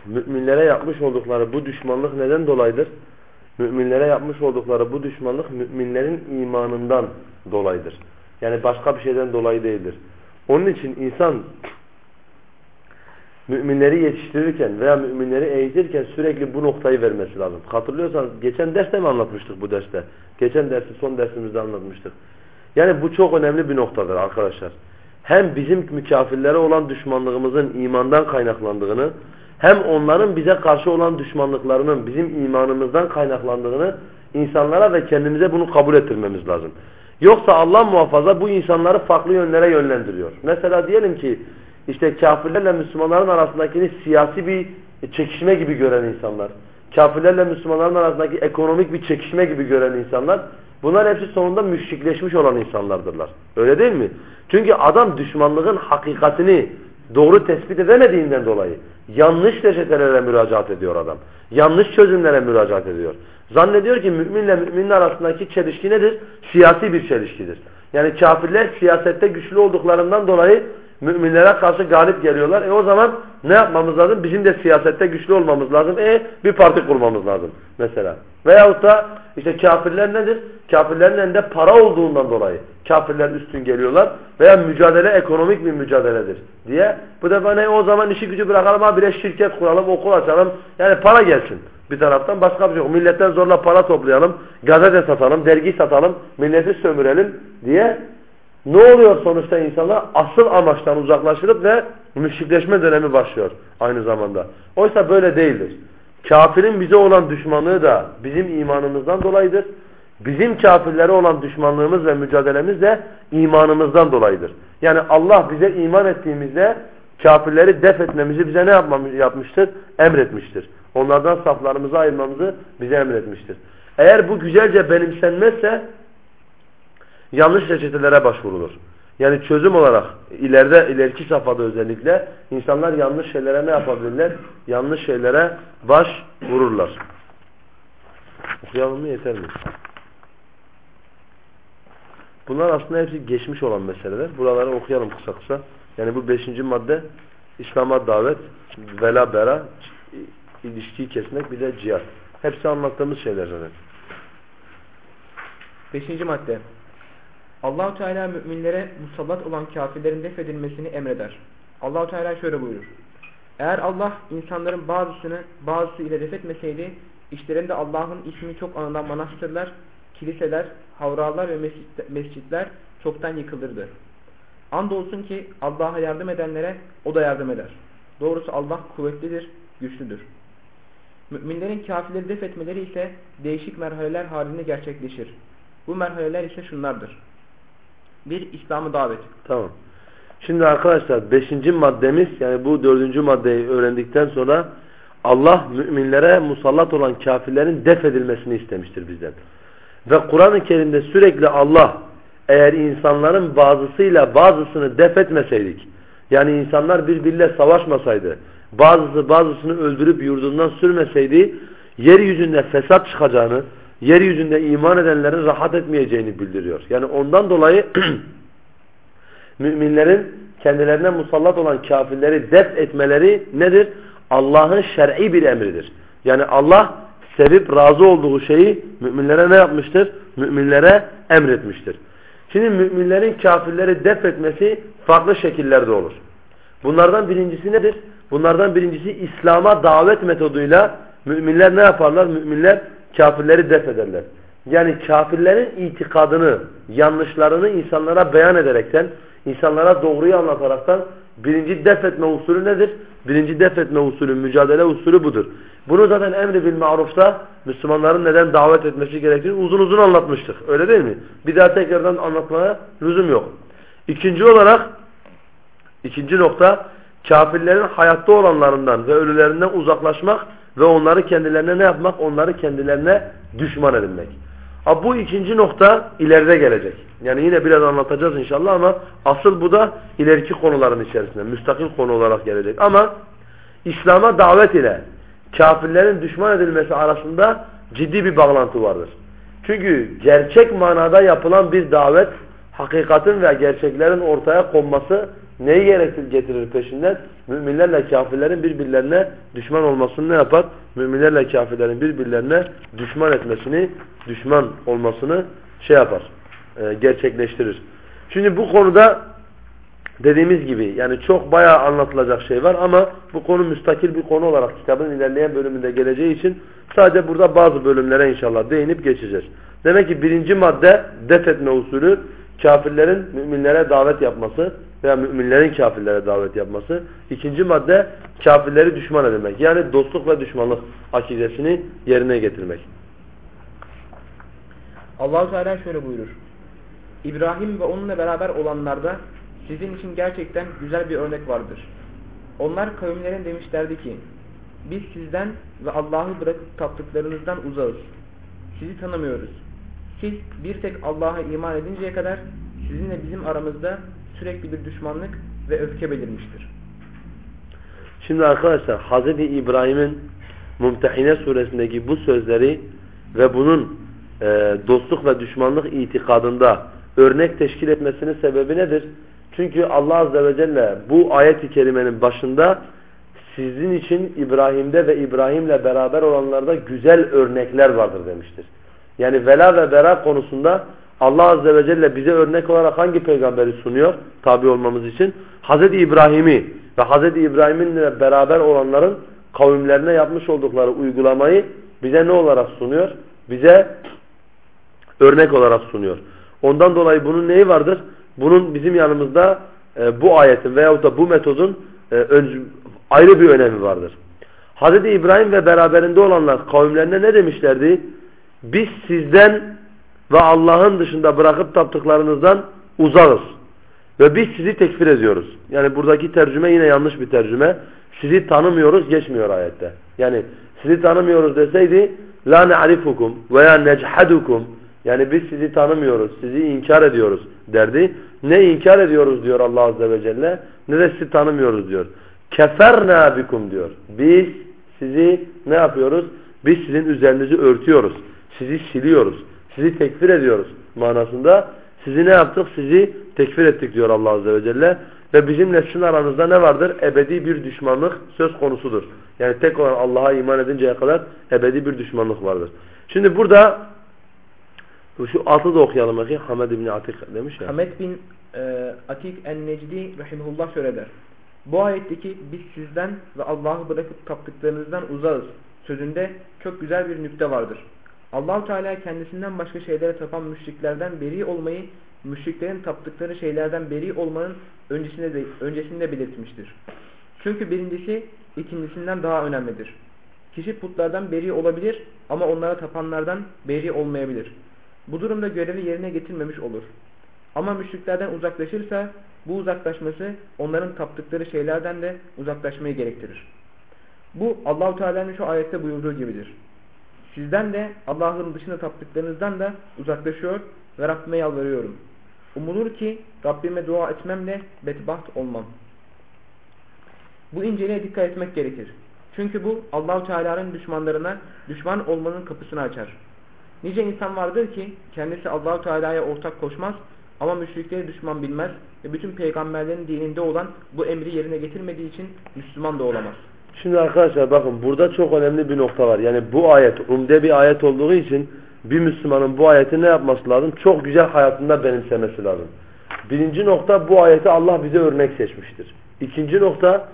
müminlere yapmış oldukları bu düşmanlık neden dolayıdır? Müminlere yapmış oldukları bu düşmanlık müminlerin imanından dolayıdır. Yani başka bir şeyden dolayı değildir. Onun için insan müminleri yetiştirirken veya müminleri eğitirken sürekli bu noktayı vermesi lazım. Hatırlıyorsanız geçen derste mi anlatmıştık bu derste? Geçen dersi son dersimizde anlatmıştık. Yani bu çok önemli bir noktadır arkadaşlar. Hem bizim mükafirlere olan düşmanlığımızın imandan kaynaklandığını hem onların bize karşı olan düşmanlıklarının bizim imanımızdan kaynaklandığını insanlara ve kendimize bunu kabul ettirmemiz lazım. Yoksa Allah muhafaza bu insanları farklı yönlere yönlendiriyor. Mesela diyelim ki işte kafirlerle Müslümanların arasındakini siyasi bir çekişme gibi gören insanlar, kafirlerle Müslümanların arasındaki ekonomik bir çekişme gibi gören insanlar, bunlar hepsi sonunda müşrikleşmiş olan insanlardırlar. Öyle değil mi? Çünkü adam düşmanlığın hakikatini doğru tespit edemediğinden dolayı yanlış reçetelere müracaat ediyor adam. Yanlış çözümlere müracaat ediyor. Zannediyor ki müminle müminin arasındaki çelişki nedir? Siyasi bir çelişkidir. Yani kafirler siyasette güçlü olduklarından dolayı müminlere karşı galip geliyorlar. E o zaman ne yapmamız lazım? Bizim de siyasette güçlü olmamız lazım. E bir parti kurmamız lazım mesela. Veyahut da işte kafirler nedir? Kafirlerin elinde para olduğundan dolayı kafirler üstün geliyorlar. Veya mücadele ekonomik bir mücadeledir diye. Bu defa ne o zaman işi gücü bırakalım ha bire şirket kuralım, okul açalım. Yani para gelsin bir taraftan başka bir şey yok. Milletten zorla para toplayalım, gazete satalım, dergi satalım, milleti sömürelim diye ne oluyor sonuçta insanlar? Asıl amaçtan uzaklaşılıp ve müşrikleşme dönemi başlıyor aynı zamanda. Oysa böyle değildir. Kafirin bize olan düşmanlığı da bizim imanımızdan dolayıdır. Bizim kafirlere olan düşmanlığımız ve mücadelemiz de imanımızdan dolayıdır. Yani Allah bize iman ettiğimizde kafirleri def etmemizi bize ne yapmıştır? Emretmiştir. Onlardan saflarımızı ayırmamızı bize emretmiştir. Eğer bu güzelce benimsenmezse yanlış reçetelere başvurulur. Yani çözüm olarak ileride ileriki safhada özellikle insanlar yanlış şeylere ne yapabilirler? Yanlış şeylere baş vururlar. Okuyalım mı yeter mi? Bunlar aslında hepsi geçmiş olan meseleler. Buraları okuyalım kısa kısa. Yani bu beşinci madde İslam'a davet, vela bera, ilişkiyi kesmek bir de cihat. Hepsi anlattığımız şeyler zaten. Beşinci madde Allahu Teala müminlere musallat olan kafirlerin def edilmesini emreder. Allahu Teala şöyle buyurur. Eğer Allah insanların bazısını bazısı ile def etmeseydi işlerinde Allah'ın ismi çok anılan manastırlar, kiliseler, havralar ve mescitler çoktan yıkılırdı. Andolsun ki Allah'a yardım edenlere o da yardım eder. Doğrusu Allah kuvvetlidir, güçlüdür. Müminlerin kafirleri def etmeleri ise değişik merhaleler halinde gerçekleşir. Bu merhaleler ise şunlardır. Bir, İslam'ı davet. Tamam. Şimdi arkadaşlar beşinci maddemiz yani bu dördüncü maddeyi öğrendikten sonra Allah müminlere musallat olan kafirlerin def edilmesini istemiştir bizden. Ve Kur'an-ı Kerim'de sürekli Allah eğer insanların bazısıyla bazısını def etmeseydik yani insanlar birbiriyle savaşmasaydı bazısı bazısını öldürüp yurdundan sürmeseydi yeryüzünde fesat çıkacağını yeryüzünde iman edenlerin rahat etmeyeceğini bildiriyor. Yani ondan dolayı müminlerin kendilerine musallat olan kafirleri def etmeleri nedir? Allah'ın şer'i bir emridir. Yani Allah sevip razı olduğu şeyi müminlere ne yapmıştır? Müminlere emretmiştir. Şimdi müminlerin kafirleri def etmesi farklı şekillerde olur. Bunlardan birincisi nedir? Bunlardan birincisi İslam'a davet metoduyla müminler ne yaparlar? Müminler kafirleri def ederler. Yani kafirlerin itikadını, yanlışlarını insanlara beyan ederekten, insanlara doğruyu anlataraktan birinci def etme usulü nedir? Birinci def etme usulü, mücadele usulü budur. Bunu zaten emri bil marufta Müslümanların neden davet etmesi gerektiğini uzun uzun anlatmıştık. Öyle değil mi? Bir daha tekrardan anlatmaya lüzum yok. İkinci olarak, ikinci nokta, kafirlerin hayatta olanlarından ve ölülerinden uzaklaşmak ve onları kendilerine ne yapmak? Onları kendilerine düşman edinmek. Ha, bu ikinci nokta ileride gelecek. Yani yine biraz anlatacağız inşallah ama asıl bu da ileriki konuların içerisinde. Müstakil konu olarak gelecek. Ama İslam'a davet ile kafirlerin düşman edilmesi arasında ciddi bir bağlantı vardır. Çünkü gerçek manada yapılan bir davet hakikatin ve gerçeklerin ortaya konması neyi gerektir getirir peşinden? Müminlerle kafirlerin birbirlerine düşman olmasını ne yapar? Müminlerle kafirlerin birbirlerine düşman etmesini, düşman olmasını şey yapar, e, gerçekleştirir. Şimdi bu konuda dediğimiz gibi yani çok bayağı anlatılacak şey var ama bu konu müstakil bir konu olarak kitabın ilerleyen bölümünde geleceği için sadece burada bazı bölümlere inşallah değinip geçeceğiz. Demek ki birinci madde def etme usulü kafirlerin müminlere davet yapması veya müminlerin kafirlere davet yapması. İkinci madde kafirleri düşman edilmek. Yani dostluk ve düşmanlık akidesini yerine getirmek. Allahu Teala şöyle buyurur. İbrahim ve onunla beraber olanlarda sizin için gerçekten güzel bir örnek vardır. Onlar kavimlerin demişlerdi ki biz sizden ve Allah'ı bırakıp taptıklarınızdan uzağız. Sizi tanımıyoruz. Siz bir tek Allah'a iman edinceye kadar sizinle bizim aramızda sürekli bir düşmanlık ve öfke belirmiştir. Şimdi arkadaşlar Hz. İbrahim'in Mumtehine suresindeki bu sözleri ve bunun e, dostluk ve düşmanlık itikadında örnek teşkil etmesinin sebebi nedir? Çünkü Allah Azze ve Celle bu ayet-i kerimenin başında sizin için İbrahim'de ve İbrahim'le beraber olanlarda güzel örnekler vardır demiştir. Yani vela ve bera konusunda Allah Azze ve Celle bize örnek olarak hangi peygamberi sunuyor tabi olmamız için? Hz. İbrahim'i ve Hz. İbrahim'in beraber olanların kavimlerine yapmış oldukları uygulamayı bize ne olarak sunuyor? Bize örnek olarak sunuyor. Ondan dolayı bunun neyi vardır? Bunun bizim yanımızda e, bu ayetin veyahut da bu metodun e, ön, ayrı bir önemi vardır. Hz. İbrahim ve beraberinde olanlar kavimlerine ne demişlerdi? Biz sizden ve Allah'ın dışında bırakıp taptıklarınızdan uzağız. Ve biz sizi tekfir ediyoruz. Yani buradaki tercüme yine yanlış bir tercüme. Sizi tanımıyoruz geçmiyor ayette. Yani sizi tanımıyoruz deseydi la ne'rifukum veya nechhadukum yani biz sizi tanımıyoruz, sizi inkar ediyoruz derdi. Ne inkar ediyoruz diyor Allah Azze ve Celle ne de sizi tanımıyoruz diyor. Keferna bikum diyor. Biz sizi ne yapıyoruz? Biz sizin üzerinizi örtüyoruz. Sizi siliyoruz. Sizi tekfir ediyoruz manasında. Sizi ne yaptık? Sizi tekfir ettik diyor Allah Azze ve Celle. Ve bizimle sizin aranızda ne vardır? Ebedi bir düşmanlık söz konusudur. Yani tek olan Allah'a iman edinceye kadar ebedi bir düşmanlık vardır. Şimdi burada şu altı da okuyalım bakayım. Hamed bin Atik demiş ya. Hamed bin e, Atik en-Necdi rahimullah şöyle der. Bu ayetteki biz sizden ve Allah'ı bırakıp taptıklarınızdan uzağız sözünde çok güzel bir nükte vardır. Allahu Teala kendisinden başka şeylere tapan müşriklerden beri olmayı, müşriklerin taptıkları şeylerden beri olmanın öncesinde, de, öncesinde belirtmiştir. Çünkü birincisi ikincisinden daha önemlidir. Kişi putlardan beri olabilir ama onlara tapanlardan beri olmayabilir. Bu durumda görevi yerine getirmemiş olur. Ama müşriklerden uzaklaşırsa bu uzaklaşması onların taptıkları şeylerden de uzaklaşmayı gerektirir. Bu Allahu Teala'nın şu ayette buyurduğu gibidir. Sizden de Allah'ın dışında taptıklarınızdan da uzaklaşıyor ve Rabbime yalvarıyorum. Umulur ki Rabbime dua etmemle bedbaht olmam. Bu inceliğe dikkat etmek gerekir. Çünkü bu Allahu Teala'nın düşmanlarına düşman olmanın kapısını açar. Nice insan vardır ki kendisi Allahu Teala'ya ortak koşmaz ama müşrikleri düşman bilmez ve bütün peygamberlerin dininde olan bu emri yerine getirmediği için Müslüman da olamaz. Şimdi arkadaşlar bakın burada çok önemli bir nokta var. Yani bu ayet umde bir ayet olduğu için bir Müslümanın bu ayeti ne yapması lazım? Çok güzel hayatında benimsemesi lazım. Birinci nokta bu ayeti Allah bize örnek seçmiştir. İkinci nokta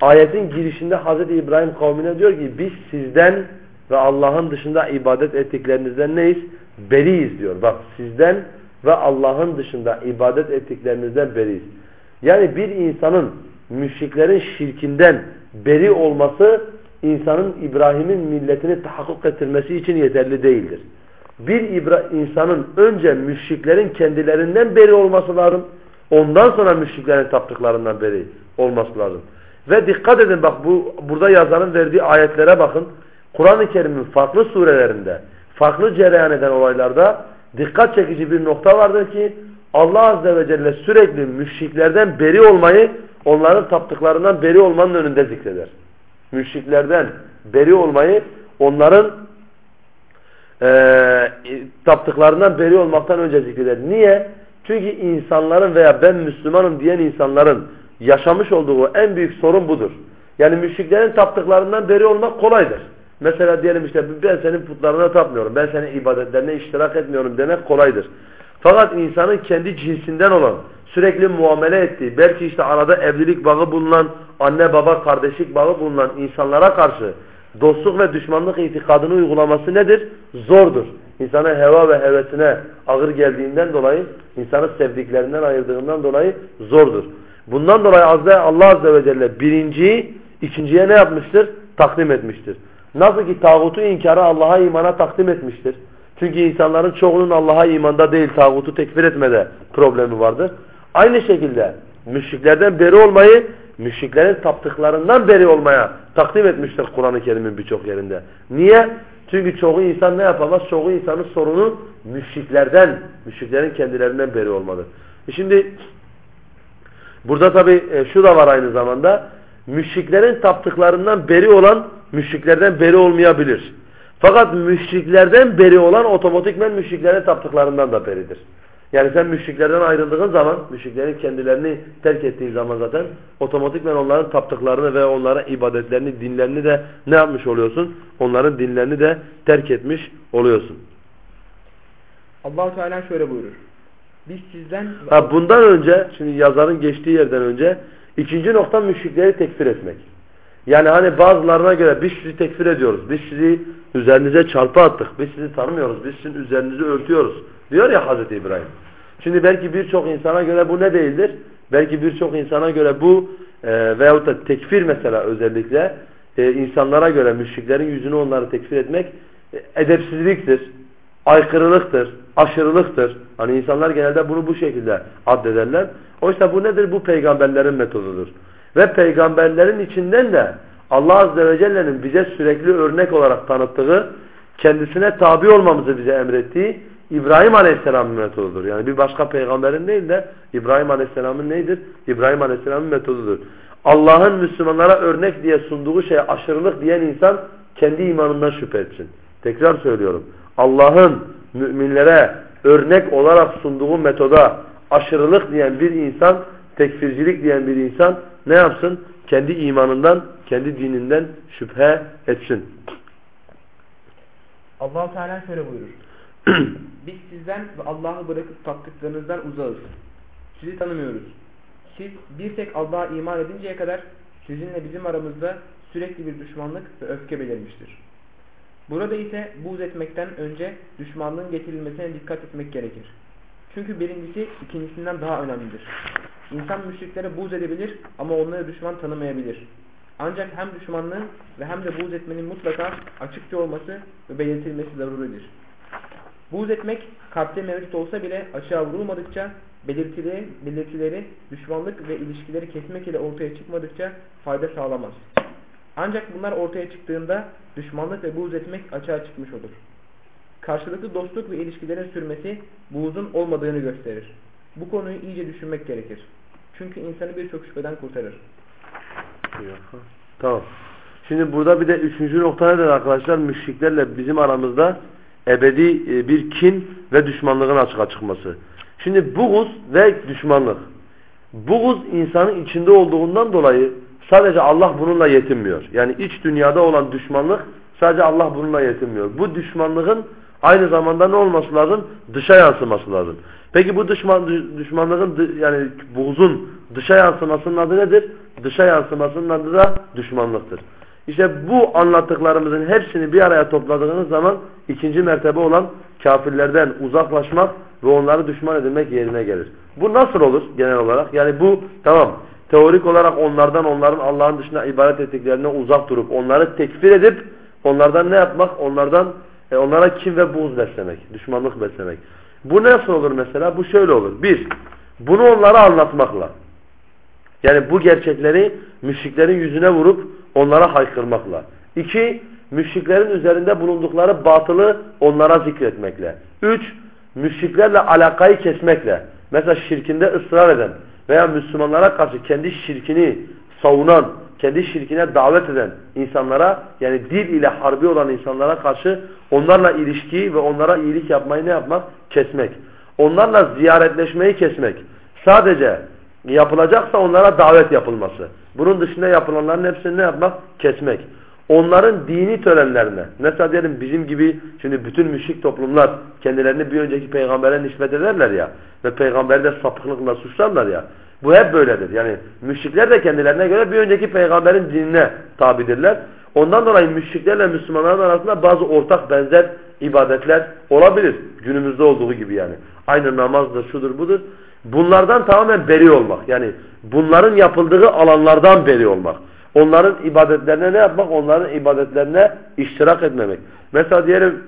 ayetin girişinde Hz. İbrahim kavmine diyor ki biz sizden ve Allah'ın dışında ibadet ettiklerinizden neyiz? Beriyiz diyor. Bak sizden ve Allah'ın dışında ibadet ettiklerinizden beriyiz. Yani bir insanın müşriklerin şirkinden beri olması insanın İbrahim'in milletini tahakkuk ettirmesi için yeterli değildir. Bir İbra insanın önce müşriklerin kendilerinden beri olması lazım. Ondan sonra müşriklerin taptıklarından beri olması lazım. Ve dikkat edin bak bu burada yazarın verdiği ayetlere bakın. Kur'an-ı Kerim'in farklı surelerinde, farklı cereyan eden olaylarda dikkat çekici bir nokta vardır ki Allah Azze ve Celle sürekli müşriklerden beri olmayı onların taptıklarından beri olmanın önünde zikreder. Müşriklerden beri olmayı onların e, taptıklarından beri olmaktan önce zikreder. Niye? Çünkü insanların veya ben Müslümanım diyen insanların yaşamış olduğu en büyük sorun budur. Yani müşriklerin taptıklarından beri olmak kolaydır. Mesela diyelim işte ben senin putlarına tapmıyorum, ben senin ibadetlerine iştirak etmiyorum demek kolaydır. Fakat insanın kendi cinsinden olan, sürekli muamele ettiği, belki işte arada evlilik bağı bulunan, anne baba kardeşlik bağı bulunan insanlara karşı dostluk ve düşmanlık itikadını uygulaması nedir? Zordur. İnsanın heva ve hevesine ağır geldiğinden dolayı, insanı sevdiklerinden ayırdığından dolayı zordur. Bundan dolayı Allah Azze ve Celle birinciyi ikinciye ne yapmıştır? Takdim etmiştir. Nasıl ki tağutu inkarı Allah'a imana takdim etmiştir. Çünkü insanların çoğunun Allah'a imanda değil tağutu tekfir etmede problemi vardır. Aynı şekilde müşriklerden beri olmayı müşriklerin taptıklarından beri olmaya takdim etmiştir Kur'an-ı Kerim'in birçok yerinde. Niye? Çünkü çoğu insan ne yapamaz? Çoğu insanın sorunu müşriklerden, müşriklerin kendilerinden beri olmalı. E şimdi burada tabi e, şu da var aynı zamanda. Müşriklerin taptıklarından beri olan müşriklerden beri olmayabilir. Fakat müşriklerden beri olan otomatikmen müşriklerin taptıklarından da beridir. Yani sen müşriklerden ayrıldığın zaman, müşriklerin kendilerini terk ettiği zaman zaten otomatikmen onların taptıklarını ve onların ibadetlerini, dinlerini de ne yapmış oluyorsun? Onların dinlerini de terk etmiş oluyorsun. Allahu Teala şöyle buyurur. Biz sizden ha, bundan önce şimdi yazarın geçtiği yerden önce ikinci nokta müşrikleri tekfir etmek. Yani hani bazılarına göre biz sizi tekfir ediyoruz. Biz sizi üzerinize çarpı attık. Biz sizi tanımıyoruz. Biz sizin üzerinizi örtüyoruz. Diyor ya Hazreti İbrahim. Şimdi belki birçok insana göre bu ne değildir? Belki birçok insana göre bu e, veyahut da tekfir mesela özellikle e, insanlara göre müşriklerin yüzünü onları tekfir etmek e, edepsizliktir, aykırılıktır, aşırılıktır. Hani insanlar genelde bunu bu şekilde addederler. Oysa bu nedir? Bu peygamberlerin metodudur. Ve peygamberlerin içinden de Allah Azze ve Celle'nin bize sürekli örnek olarak tanıttığı, kendisine tabi olmamızı bize emrettiği İbrahim Aleyhisselam'ın metodudur. Yani bir başka peygamberin değil de İbrahim Aleyhisselam'ın neydir? İbrahim Aleyhisselam'ın metodudur. Allah'ın Müslümanlara örnek diye sunduğu şey aşırılık diyen insan kendi imanından şüphe etsin. Tekrar söylüyorum. Allah'ın müminlere örnek olarak sunduğu metoda aşırılık diyen bir insan, tekfircilik diyen bir insan ne yapsın? Kendi imanından, kendi dininden şüphe etsin. Allah Teala şöyle buyurur. Biz sizden ve Allah'ı bırakıp taptıklarınızdan uzağız. Sizi tanımıyoruz. siz bir tek Allah'a iman edinceye kadar sizinle bizim aramızda sürekli bir düşmanlık ve öfke belirmiştir. Burada ise buğz etmekten önce düşmanlığın getirilmesine dikkat etmek gerekir. Çünkü birincisi ikincisinden daha önemlidir. İnsan müşriklere buğz edebilir ama onları düşman tanımayabilir. Ancak hem düşmanlığın ve hem de buğz etmenin mutlaka açıkça olması ve belirtilmesi zaruridir. Buğz etmek kalpte mevcut olsa bile açığa vurulmadıkça belirtileri, belirtileri, düşmanlık ve ilişkileri kesmek ile ortaya çıkmadıkça fayda sağlamaz. Ancak bunlar ortaya çıktığında düşmanlık ve buğz etmek açığa çıkmış olur. Karşılıklı dostluk ve ilişkilerin sürmesi buğzun olmadığını gösterir. Bu konuyu iyice düşünmek gerekir. Çünkü insanı birçok şüpheden kurtarır. Tamam. Şimdi burada bir de üçüncü nokta nedir arkadaşlar? Müşriklerle bizim aramızda ebedi e, bir kin ve düşmanlığın açığa çıkması. Şimdi buğuz ve düşmanlık. Buğuz insanın içinde olduğundan dolayı sadece Allah bununla yetinmiyor. Yani iç dünyada olan düşmanlık sadece Allah bununla yetinmiyor. Bu düşmanlığın aynı zamanda ne olması lazım? Dışa yansıması lazım. Peki bu düşman, düşmanlığın yani buğzun dışa yansımasının adı nedir? Dışa yansımasının adı da düşmanlıktır. İşte bu anlattıklarımızın hepsini bir araya topladığınız zaman ikinci mertebe olan kafirlerden uzaklaşmak ve onları düşman edilmek yerine gelir. Bu nasıl olur genel olarak? Yani bu tamam teorik olarak onlardan onların Allah'ın dışında ibadet ettiklerine uzak durup onları tekfir edip onlardan ne yapmak? Onlardan e, onlara kim ve buğz beslemek, düşmanlık beslemek. Bu nasıl olur mesela? Bu şöyle olur. Bir, bunu onlara anlatmakla. Yani bu gerçekleri müşriklerin yüzüne vurup onlara haykırmakla. İki, müşriklerin üzerinde bulundukları batılı onlara zikretmekle. Üç, müşriklerle alakayı kesmekle. Mesela şirkinde ısrar eden veya Müslümanlara karşı kendi şirkini savunan, kendi şirkine davet eden insanlara yani dil ile harbi olan insanlara karşı onlarla ilişkiyi ve onlara iyilik yapmayı ne yapmak? Kesmek. Onlarla ziyaretleşmeyi kesmek. Sadece yapılacaksa onlara davet yapılması. Bunun dışında yapılanların hepsini ne yapmak? Kesmek. Onların dini törenlerine, mesela diyelim bizim gibi şimdi bütün müşrik toplumlar kendilerini bir önceki peygambere nispet ederler ya ve peygamberi de sapıklıkla suçlarlar ya. Bu hep böyledir. Yani müşrikler de kendilerine göre bir önceki peygamberin dinine tabidirler. Ondan dolayı müşriklerle Müslümanların arasında bazı ortak benzer ibadetler olabilir. Günümüzde olduğu gibi yani. Aynı namazdır, şudur, budur. Bunlardan tamamen beri olmak. Yani bunların yapıldığı alanlardan beri olmak. Onların ibadetlerine ne yapmak? Onların ibadetlerine iştirak etmemek. Mesela diyelim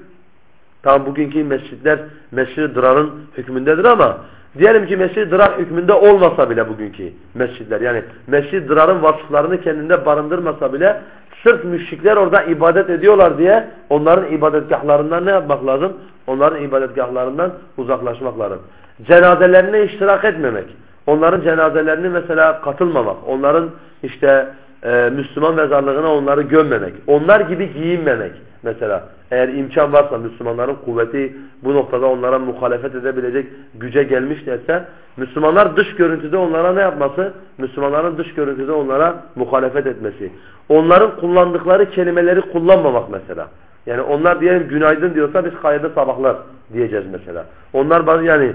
tam bugünkü mescitler Mescid-i Dırar'ın hükmündedir ama diyelim ki Mescid-i Dırar hükmünde olmasa bile bugünkü mescitler yani Mescid-i Dırar'ın vasıflarını kendinde barındırmasa bile sırf müşrikler orada ibadet ediyorlar diye onların ibadetgahlarından ne yapmak lazım? Onların ibadetgahlarından uzaklaşmak lazım. Cenazelerine iştirak etmemek. Onların cenazelerine mesela katılmamak. Onların işte e, Müslüman mezarlığına onları gömmemek. Onlar gibi giyinmemek mesela. Eğer imkan varsa Müslümanların kuvveti bu noktada onlara muhalefet edebilecek güce gelmişlerse Müslümanlar dış görüntüde onlara ne yapması? Müslümanların dış görüntüde onlara muhalefet etmesi. Onların kullandıkları kelimeleri kullanmamak mesela. Yani onlar diyelim günaydın diyorsa biz hayırlı sabahlar diyeceğiz mesela. Onlar bazı yani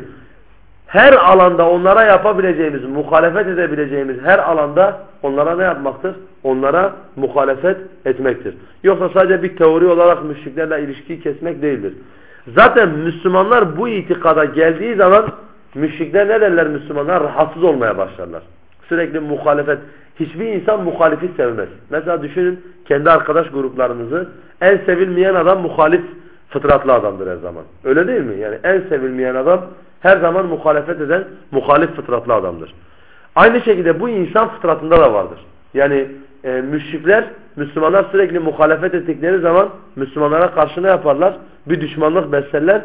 her alanda onlara yapabileceğimiz, muhalefet edebileceğimiz her alanda onlara ne yapmaktır? Onlara muhalefet etmektir. Yoksa sadece bir teori olarak müşriklerle ilişkiyi kesmek değildir. Zaten Müslümanlar bu itikada geldiği zaman müşrikler ne derler Müslümanlar? Rahatsız olmaya başlarlar. Sürekli muhalefet. Hiçbir insan muhalifi sevmez. Mesela düşünün kendi arkadaş gruplarınızı. En sevilmeyen adam muhalif fıtratlı adamdır her zaman. Öyle değil mi? Yani en sevilmeyen adam her zaman muhalefet eden muhalif fıtratlı adamdır. Aynı şekilde bu insan fıtratında da vardır. Yani e, müşrikler, Müslümanlar sürekli muhalefet ettikleri zaman Müslümanlara karşı ne yaparlar? Bir düşmanlık beslerler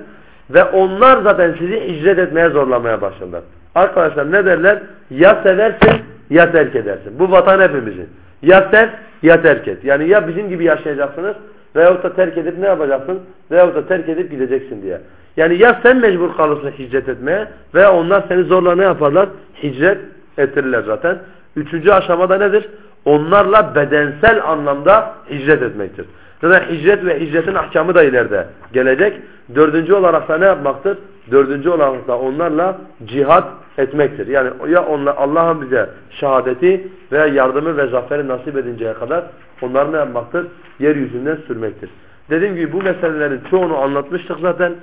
ve onlar zaten sizi icret etmeye zorlamaya başlarlar. Arkadaşlar ne derler? Ya seversin ya terk edersin. Bu vatan hepimizin. Ya sev ya terk et. Yani ya bizim gibi yaşayacaksınız veyahut da terk edip ne yapacaksın? Veyahut da terk edip gideceksin diye. Yani ya sen mecbur kalırsın hicret etmeye veya onlar seni zorla ne yaparlar? Hicret ettirirler zaten. Üçüncü aşamada nedir? Onlarla bedensel anlamda hicret etmektir. Zaten hicret ve hicretin ahkamı da ileride gelecek. Dördüncü olarak da ne yapmaktır? Dördüncü olarak da onlarla cihat etmektir. Yani ya Allah'ın bize şehadeti veya yardımı ve zaferi nasip edinceye kadar Onları ne yapmaktır? Yeryüzünden sürmektir. Dediğim gibi bu meselelerin çoğunu anlatmıştık zaten.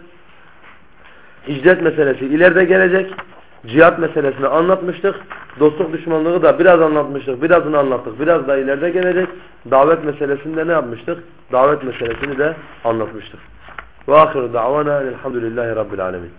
Hicret meselesi ileride gelecek. Cihat meselesini anlatmıştık. Dostluk düşmanlığı da biraz anlatmıştık. Birazını anlattık. Biraz daha ileride gelecek. Davet meselesini de ne yapmıştık? Davet meselesini de anlatmıştık. Ve ahiru davana elhamdülillahi rabbil alemin.